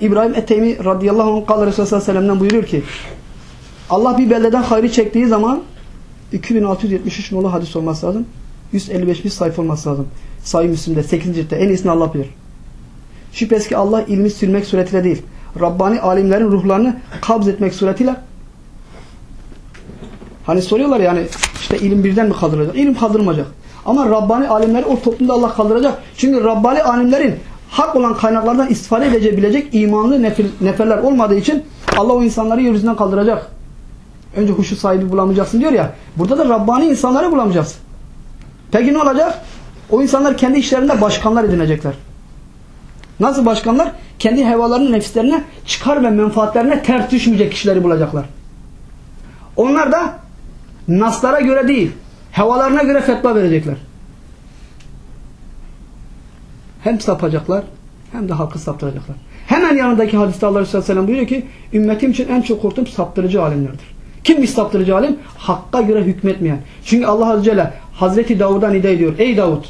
İbrahim Eteymi radıyallahu anh kal Resulü sallallahu aleyhi ve buyuruyor ki Allah bir beldeden hayrı çektiği zaman 2673 nolu hadis olması lazım. 155 bir sayfa olması lazım. Sayı Müslim'de 8. ciltte en iyisini Allah bilir. Şüphesiz ki Allah ilmi sürmek suretiyle değil, Rabbani alimlerin ruhlarını kabz etmek suretiyle hani soruyorlar yani işte ilim birden mi kaldırılacak? İlim kaldırılmayacak. Ama Rabbani alimleri o toplumda Allah kaldıracak. Çünkü Rabbani alimlerin hak olan kaynaklardan istifade edebilecek imanlı neferler olmadığı için Allah o insanları yeryüzünden kaldıracak. Önce huşu sahibi bulamayacaksın diyor ya. Burada da Rabbani insanları bulamayacaksın. Peki ne olacak? O insanlar kendi işlerinde başkanlar edinecekler. Nasıl başkanlar? Kendi hevalarının nefislerine çıkar ve menfaatlerine ters düşmeyecek kişileri bulacaklar. Onlar da naslara göre değil, hevalarına göre fetva verecekler. Hem sapacaklar hem de halkı saptıracaklar. Hemen yanındaki hadiste Allah Resulü Aleyhisselam buyuruyor ki ümmetim için en çok korktuğum saptırıcı alimlerdir. Kimmiş saptırıcı alim? Hakka göre hükmetmeyen. Çünkü Allah Azze Celle Hazreti Davud'a nida ediyor. Ey Davud!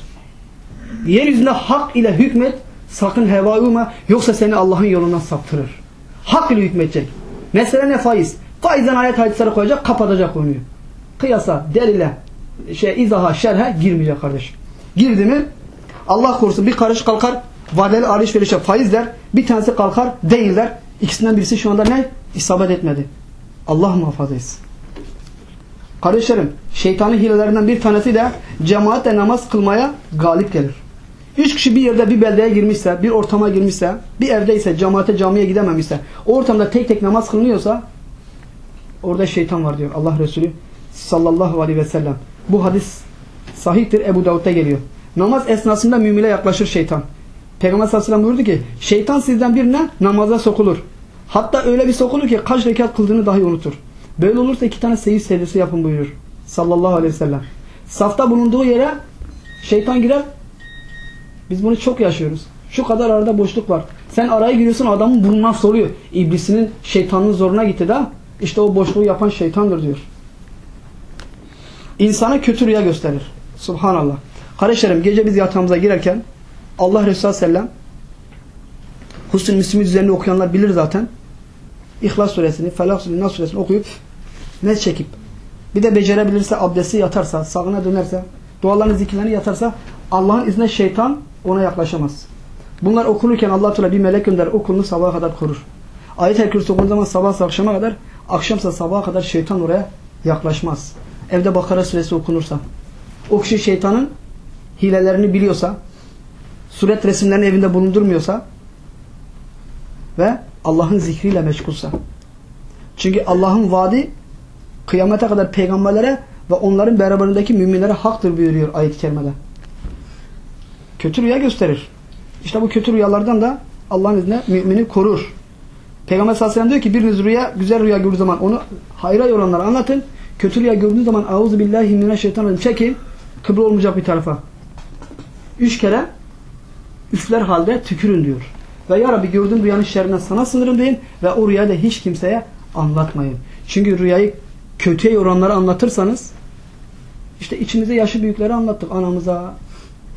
Yeryüzünde hak ile hükmet sakın heva uyma yoksa seni Allah'ın yolundan saptırır. Hak ile hükmedecek. Mesele ne faiz? Faizden ayet hadisleri koyacak kapatacak konuyu. Kıyasa, delile, şey, izaha, şerhe girmeyecek kardeşim. Girdi mi Allah korusun bir karış kalkar vadeli alışverişe faiz der. Bir tanesi kalkar değil der. İkisinden birisi şu anda ne? İsabet etmedi. Allah muhafaza etsin. Kardeşlerim şeytanın hilelerinden bir tanesi de cemaatle namaz kılmaya galip gelir. Üç kişi bir yerde bir beldeye girmişse, bir ortama girmişse, bir evdeyse, cemaate camiye gidememişse, o ortamda tek tek namaz kılınıyorsa orada şeytan var diyor Allah Resulü sallallahu aleyhi ve sellem. Bu hadis sahihtir Ebu Davud'da geliyor. Namaz esnasında mümine yaklaşır şeytan. Peygamber sallallahu aleyhi ve sellem buyurdu ki şeytan sizden birine namaza sokulur. Hatta öyle bir sokulur ki kaç rekat kıldığını dahi unutur. Böyle olursa iki tane seyir secdesi yapın buyurur. Sallallahu aleyhi ve sellem. Safta bulunduğu yere şeytan girer. Biz bunu çok yaşıyoruz. Şu kadar arada boşluk var. Sen araya giriyorsun adamın burnundan soruyor. İblisinin şeytanın zoruna gitti de işte o boşluğu yapan şeytandır diyor. İnsana kötü rüya gösterir. Subhanallah. Kardeşlerim gece biz yatağımıza girerken Allah Resulü Sellem Husn-ı Müslim'i üzerine okuyanlar bilir zaten. İhlas suresini, Felak suresini, Nas suresini okuyup ne çekip bir de becerebilirse abdesti yatarsa, sağına dönerse, dualarını zikirlerini yatarsa Allah'ın izniyle şeytan ona yaklaşamaz. Bunlar okunurken Allah Teala bir melek gönder okulunu sabaha kadar korur. Ayet-el Kürsi okunduğu zaman sabah akşama kadar, akşamsa sabaha kadar şeytan oraya yaklaşmaz. Evde Bakara suresi okunursa, o kişi şeytanın hilelerini biliyorsa, suret resimlerini evinde bulundurmuyorsa ve Allah'ın zikriyle meşgulsa. Çünkü Allah'ın vaadi kıyamete kadar peygamberlere ve onların beraberindeki müminlere haktır buyuruyor ayet-i kerimede. Kötü rüya gösterir. İşte bu kötü rüyalardan da Allah'ın izniyle mümini korur. Peygamber sallallahu aleyhi ve sellem diyor ki biriniz rüya, güzel rüya gördüğü zaman onu hayra yoranlara anlatın. Kötü rüya gördüğü zaman auzu billahi mineşşeytanirracim çekin. Kıble olmayacak bir tarafa. Üç kere üfler halde tükürün diyor. Ve ya Rabbi gördüğüm rüyanın şerrinden sana sınırım deyin ve o rüyayı da hiç kimseye anlatmayın. Çünkü rüyayı kötüye yoranlara anlatırsanız işte içimize yaşı büyükleri anlattık anamıza,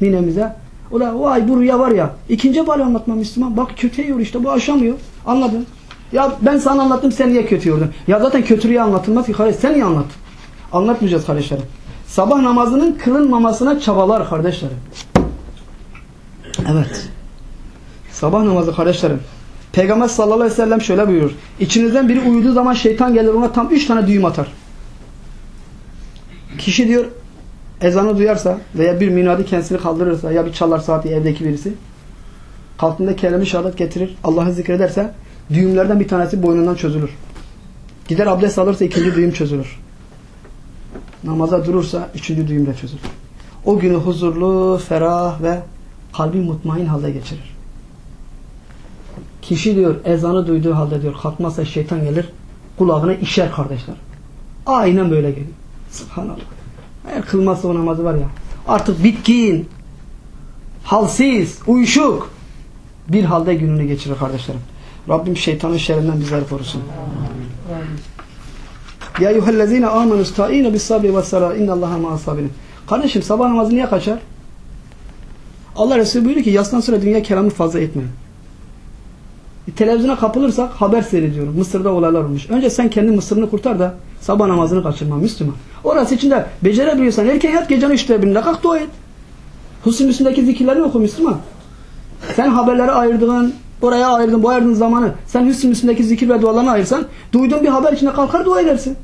ninemize. Da vay bu rüya var ya ikinci bari anlatma Müslüman. Bak kötüye yor işte bu aşamıyor. Anladın? Ya ben sana anlattım sen niye kötü yordun? Ya zaten kötü rüya anlatılmaz ki kardeş sen niye anlat? Anlatmayacağız kardeşlerim. Sabah namazının kılınmamasına çabalar kardeşlerim. Evet. Sabah namazı kardeşlerim. Peygamber sallallahu aleyhi ve sellem şöyle buyurur. İçinizden biri uyuduğu zaman şeytan gelir ona tam üç tane düğüm atar. Kişi diyor ezanı duyarsa veya bir minadi kendisini kaldırırsa ya bir çalar saati evdeki birisi kalktığında kelime şehadet getirir Allah'ı zikrederse düğümlerden bir tanesi boynundan çözülür. Gider abdest alırsa ikinci düğüm çözülür. Namaza durursa üçüncü düğüm de çözülür. O günü huzurlu, ferah ve kalbi mutmain halde geçirir. Kişi diyor ezanı duyduğu halde diyor kalkmazsa şeytan gelir kulağına işer kardeşler. Aynen böyle geliyor. Subhanallah. Eğer kılmazsa o namazı var ya artık bitkin, halsiz, uyuşuk bir halde gününü geçirir kardeşlerim. Rabbim şeytanın şerrinden bizleri korusun. Ya eyyühellezine amenu sta'inu bis sabri ve sala innallaha ma'as sabirin. Kardeşim sabah namazı niye kaçar? Allah Resulü buyuruyor ki yastan sonra dünya kelamı fazla etmeyin. E, televizyona kapılırsak haber seyrediyorum. Mısır'da olaylar olmuş. Önce sen kendi Mısır'ını kurtar da sabah namazını kaçırma Müslüman. Orası için de becerebiliyorsan erken yat gecenin üçte birinde kalk dua et. Husn üstündeki zikirleri oku Müslüman. Sen haberleri ayırdığın, oraya ayırdın, bu ayırdığın zamanı sen hüsn üstündeki zikir ve dualarını ayırsan duyduğun bir haber içinde kalkar dua edersin.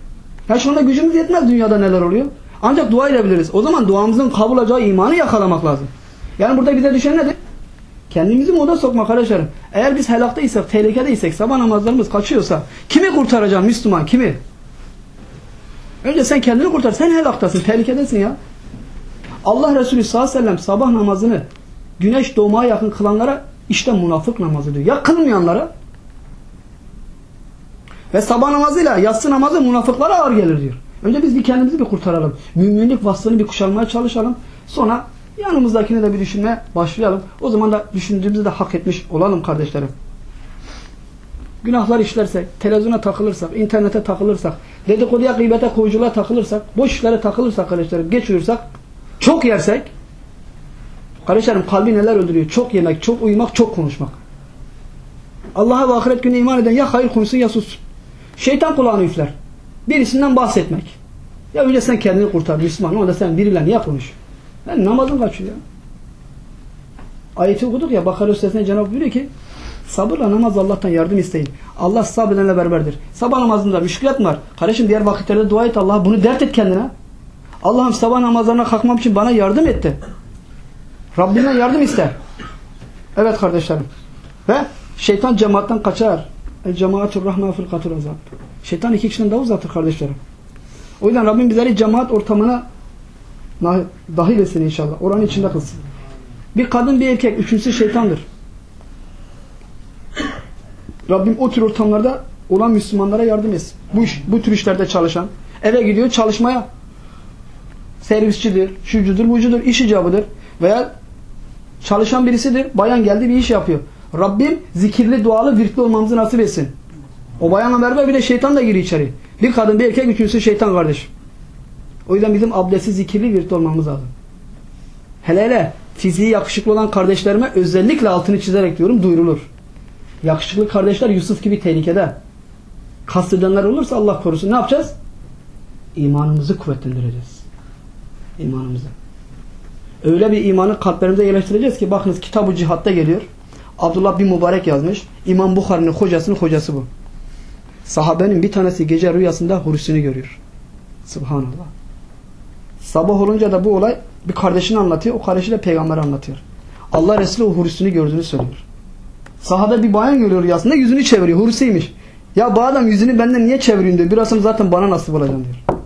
Ya şu anda gücümüz yetmez dünyada neler oluyor. Ancak dua edebiliriz. O zaman duamızın kabul olacağı imanı yakalamak lazım. Yani burada bize düşen nedir? Kendimizi moda sokmak arkadaşlarım. Eğer biz helaktaysak, tehlikedeysek, sabah namazlarımız kaçıyorsa kimi kurtaracaksın Müslüman? Kimi? Önce sen kendini kurtar. Sen helaktasın, tehlikedesin ya. Allah Resulü sallallahu aleyhi ve sellem sabah namazını güneş doğmaya yakın kılanlara işte münafık namazı diyor. Ya kılmayanlara? Ve sabah namazıyla yatsı namazı münafıklara ağır gelir diyor. Önce biz bir kendimizi bir kurtaralım. Müminlik vasfını bir kuşanmaya çalışalım. Sonra yanımızdakini de bir düşünmeye başlayalım. O zaman da düşündüğümüzü de hak etmiş olalım kardeşlerim. Günahlar işlersek, televizyona takılırsak, internete takılırsak, dedikoduya, gıybete, kovuculuğa takılırsak, boş işlere takılırsak kardeşlerim, geç uyursak, çok yersek, kardeşlerim kalbi neler öldürüyor? Çok yemek, çok uyumak, çok konuşmak. Allah'a ve ahiret gününe iman eden ya hayır konuşsun ya sussun. Şeytan kulağını üfler. Birisinden bahsetmek. Ya önce sen kendini kurtar Müslüman. Ama da sen biriyle niye konuş? Ben namazım kaçıyor ya. Ayeti okuduk ya Bakara Üstesi'ne Cenab-ı buyuruyor ki sabırla namaz Allah'tan yardım isteyin. Allah sabredenle beraberdir. Sabah namazında müşkilat var? Kardeşim diğer vakitlerde dua et Allah'a bunu dert et kendine. Allah'ım sabah namazlarına kalkmam için bana yardım etti. Rabbinden yardım iste. Evet kardeşlerim. Ve şeytan cemaatten kaçar. El cemaatur rahma fırkatur azab. Şeytan iki kişiden daha uzatır kardeşlerim. O yüzden Rabbim bizleri cemaat ortamına dahil etsin inşallah. Oranın içinde kılsın. Bir kadın bir erkek üçüncüsü şeytandır. Rabbim o tür ortamlarda olan Müslümanlara yardım etsin. Bu, iş, bu tür işlerde çalışan eve gidiyor çalışmaya servisçidir, şucudur, bucudur, iş icabıdır veya çalışan birisidir. Bayan geldi bir iş yapıyor. Rabbim zikirli, dualı, virkli olmamızı nasip etsin. O bayanla beraber bir de şeytan da giriyor içeri. Bir kadın, bir erkek, üçüncüsü şeytan kardeşim. O yüzden bizim abdestsiz zikirli, virkli olmamız lazım. Hele hele fiziği yakışıklı olan kardeşlerime özellikle altını çizerek diyorum duyurulur. Yakışıklı kardeşler Yusuf gibi tehlikede. Kastırdanlar olursa Allah korusun ne yapacağız? İmanımızı kuvvetlendireceğiz. İmanımızı. Öyle bir imanı kalplerimize yerleştireceğiz ki bakınız kitabı cihatta geliyor. Abdullah bin Mübarek yazmış. İmam Bukhari'nin hocasının hocası bu. Sahabenin bir tanesi gece rüyasında hurusunu görüyor. Subhanallah. Sabah olunca da bu olay bir kardeşini anlatıyor. O kardeşi de peygamber anlatıyor. Allah Resulü o hurusunu gördüğünü söylüyor. Sahabe bir bayan görüyor rüyasında yüzünü çeviriyor. Hurusuymuş. Ya bu adam yüzünü benden niye çeviriyorsun diyor. Birazını zaten bana nasip olacağım diyor.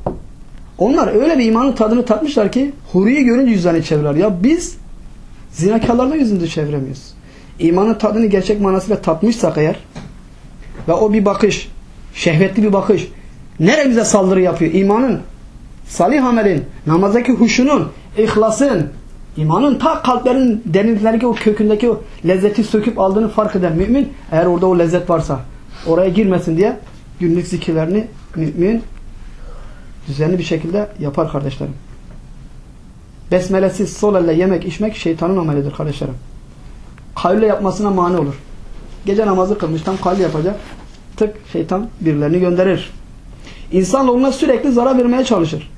Onlar öyle bir imanın tadını tatmışlar ki huriyi görünce yüzlerini çevirirler. Ya biz zinakarlarla yüzünü çeviremiyoruz. İmanın tadını gerçek manasıyla tatmışsak eğer ve o bir bakış, şehvetli bir bakış neremize saldırı yapıyor? İmanın, salih amelin, namazdaki huşunun, ihlasın, imanın ta kalplerin derinliklerindeki o kökündeki o lezzeti söküp aldığını fark eden mümin eğer orada o lezzet varsa oraya girmesin diye günlük zikirlerini mümin düzenli bir şekilde yapar kardeşlerim. Besmelesiz sol elle yemek içmek şeytanın amelidir kardeşlerim. Kavle yapmasına mani olur. Gece namazı kılmış tam kavle yapacak. Tık şeytan birilerini gönderir. İnsanoğluna sürekli zarar vermeye çalışır.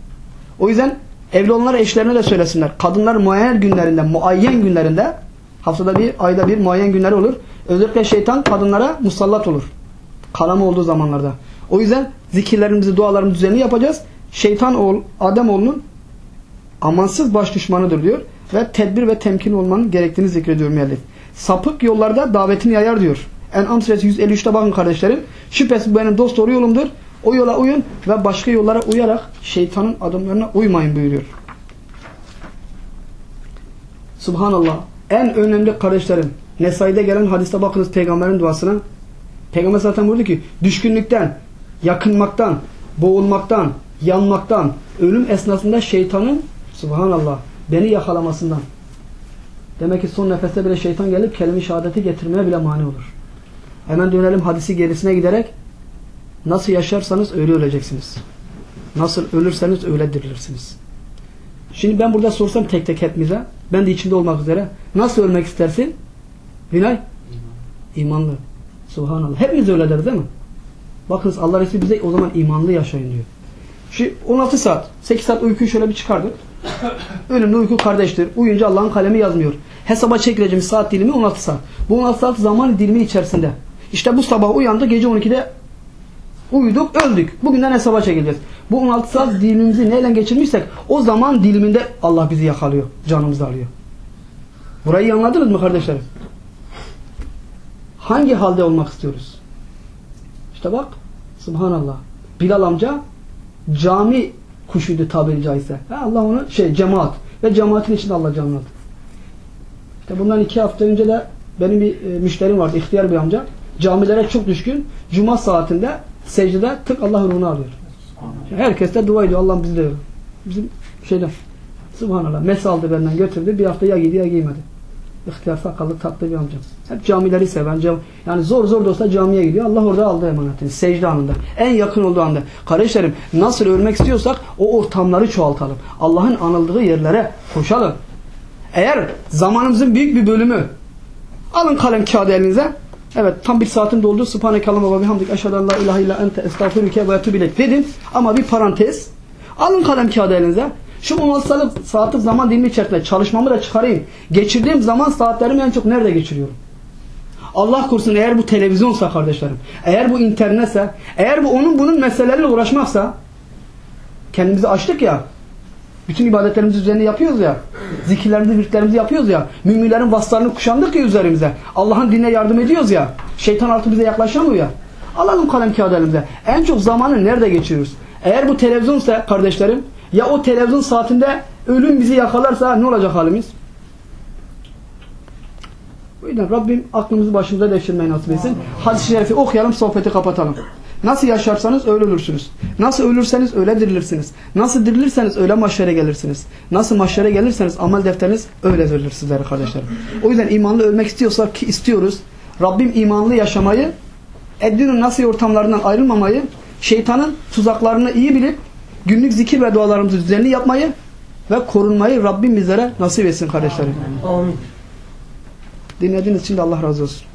O yüzden evli olanlar eşlerine de söylesinler. Kadınlar muayyen günlerinde, muayyen günlerinde haftada bir, ayda bir muayyen günleri olur. Özellikle şeytan kadınlara musallat olur. Kalama olduğu zamanlarda. O yüzden zikirlerimizi, dualarımızı düzenli yapacağız. Şeytan oğul, Adem oğlunun amansız baş düşmanıdır diyor. Ve tedbir ve temkin olmanın gerektiğini zikrediyor müellif. Sapık yollarda davetini yayar diyor. En'am suresi 153'te bakın kardeşlerim. Şüphesiz benim dost doğru yolumdur. O yola uyun ve başka yollara uyarak şeytanın adımlarına uymayın buyuruyor. Subhanallah. En önemli kardeşlerim. Nesai'de gelen hadiste bakınız peygamberin duasına. Peygamber zaten buyurdu ki düşkünlükten, yakınmaktan, boğulmaktan, yanmaktan, ölüm esnasında şeytanın subhanallah beni yakalamasından. Demek ki son nefeste bile şeytan gelip kelime-i şehadeti getirmeye bile mani olur. Hemen dönelim hadisi gerisine giderek nasıl yaşarsanız öyle öleceksiniz. Nasıl ölürseniz öyle dirilirsiniz. Şimdi ben burada sorsam tek tek hepimize ben de içinde olmak üzere nasıl ölmek istersin? Binay? İmanlı. Subhanallah. Hepimiz öyle deriz değil mi? Bakınız Allah Resulü bize o zaman imanlı yaşayın diyor. Şu 16 saat, 8 saat uykuyu şöyle bir çıkardık. <coughs> Ölümlü uyku kardeştir. Uyuyunca Allah'ın kalemi yazmıyor. Hesaba çekileceğimiz saat dilimi 16 saat. Bu 16 saat zaman dilimi içerisinde. İşte bu sabah uyandı gece 12'de uyuduk öldük. Bugünden hesaba çekileceğiz. Bu 16 saat dilimimizi neyle geçirmişsek o zaman diliminde Allah bizi yakalıyor. Canımızı alıyor. Burayı anladınız mı kardeşlerim? Hangi halde olmak istiyoruz? İşte bak Subhanallah. Bilal amca cami kuşuydu tabiri caizse. Ha, Allah onu şey cemaat ve cemaatin içinde Allah canını aldı. İşte bundan iki hafta önce de benim bir e, müşterim vardı. ihtiyar bir amca. Camilere çok düşkün. Cuma saatinde secdede tık Allah ruhunu alıyor. Herkes de dua ediyor. Allah'ım bizi de bizim şeyden Subhanallah. Mes aldı benden götürdü. Bir hafta ya giydi ya giymedi. İhtiyar sakallı tatlı bir amca. Hep camileri seven. Cam yani zor zor da olsa camiye gidiyor. Allah orada aldı emanetini. Secde anında. En yakın olduğu anda. Kardeşlerim nasıl ölmek istiyorsak o ortamları çoğaltalım. Allah'ın anıldığı yerlere koşalım. Eğer zamanımızın büyük bir bölümü alın kalem kağıdı elinize. Evet tam bir saatin doldu. Subhaneke Allahümme ve bihamdik. Eşhedü la ilahe illa ente estağfirüke ve etûbü ileyk dedim. Ama bir parantez. Alın kalem kağıdı elinize. Şu 16 saatlik, saatlik zaman dilimi içerisinde çalışmamı da çıkarayım. Geçirdiğim zaman saatlerimi en çok nerede geçiriyorum? Allah korusun eğer bu televizyonsa kardeşlerim, eğer bu internetse, eğer bu onun bunun meseleleriyle uğraşmaksa, kendimizi açtık ya, bütün ibadetlerimizi üzerine yapıyoruz ya, zikirlerimizi, virtlerimizi yapıyoruz ya, müminlerin vasıflarını kuşandık ya üzerimize, Allah'ın dinine yardım ediyoruz ya, şeytan artık bize yaklaşamıyor ya. Alalım kalem kağıdı elimize. En çok zamanı nerede geçiriyoruz? Eğer bu televizyonsa kardeşlerim, ya o televizyon saatinde ölüm bizi yakalarsa ne olacak halimiz? O Rabbim aklımızı başımıza devşirmeyi nasip etsin. Hadis-i şerifi okuyalım, sohbeti kapatalım. Nasıl yaşarsanız öyle ölürsünüz. Nasıl ölürseniz öyle dirilirsiniz. Nasıl dirilirseniz öyle mahşere gelirsiniz. Nasıl mahşere gelirseniz amel defteriniz öyle verilir sizlere kardeşlerim. O yüzden imanlı ölmek istiyorsak ki istiyoruz. Rabbim imanlı yaşamayı, Eddin'in nasıl ortamlarından ayrılmamayı, şeytanın tuzaklarını iyi bilip günlük zikir ve dualarımızı düzenli yapmayı ve korunmayı Rabbim bizlere nasip etsin kardeşlerim.
Amin.
Dinlediğiniz için de Allah razı olsun.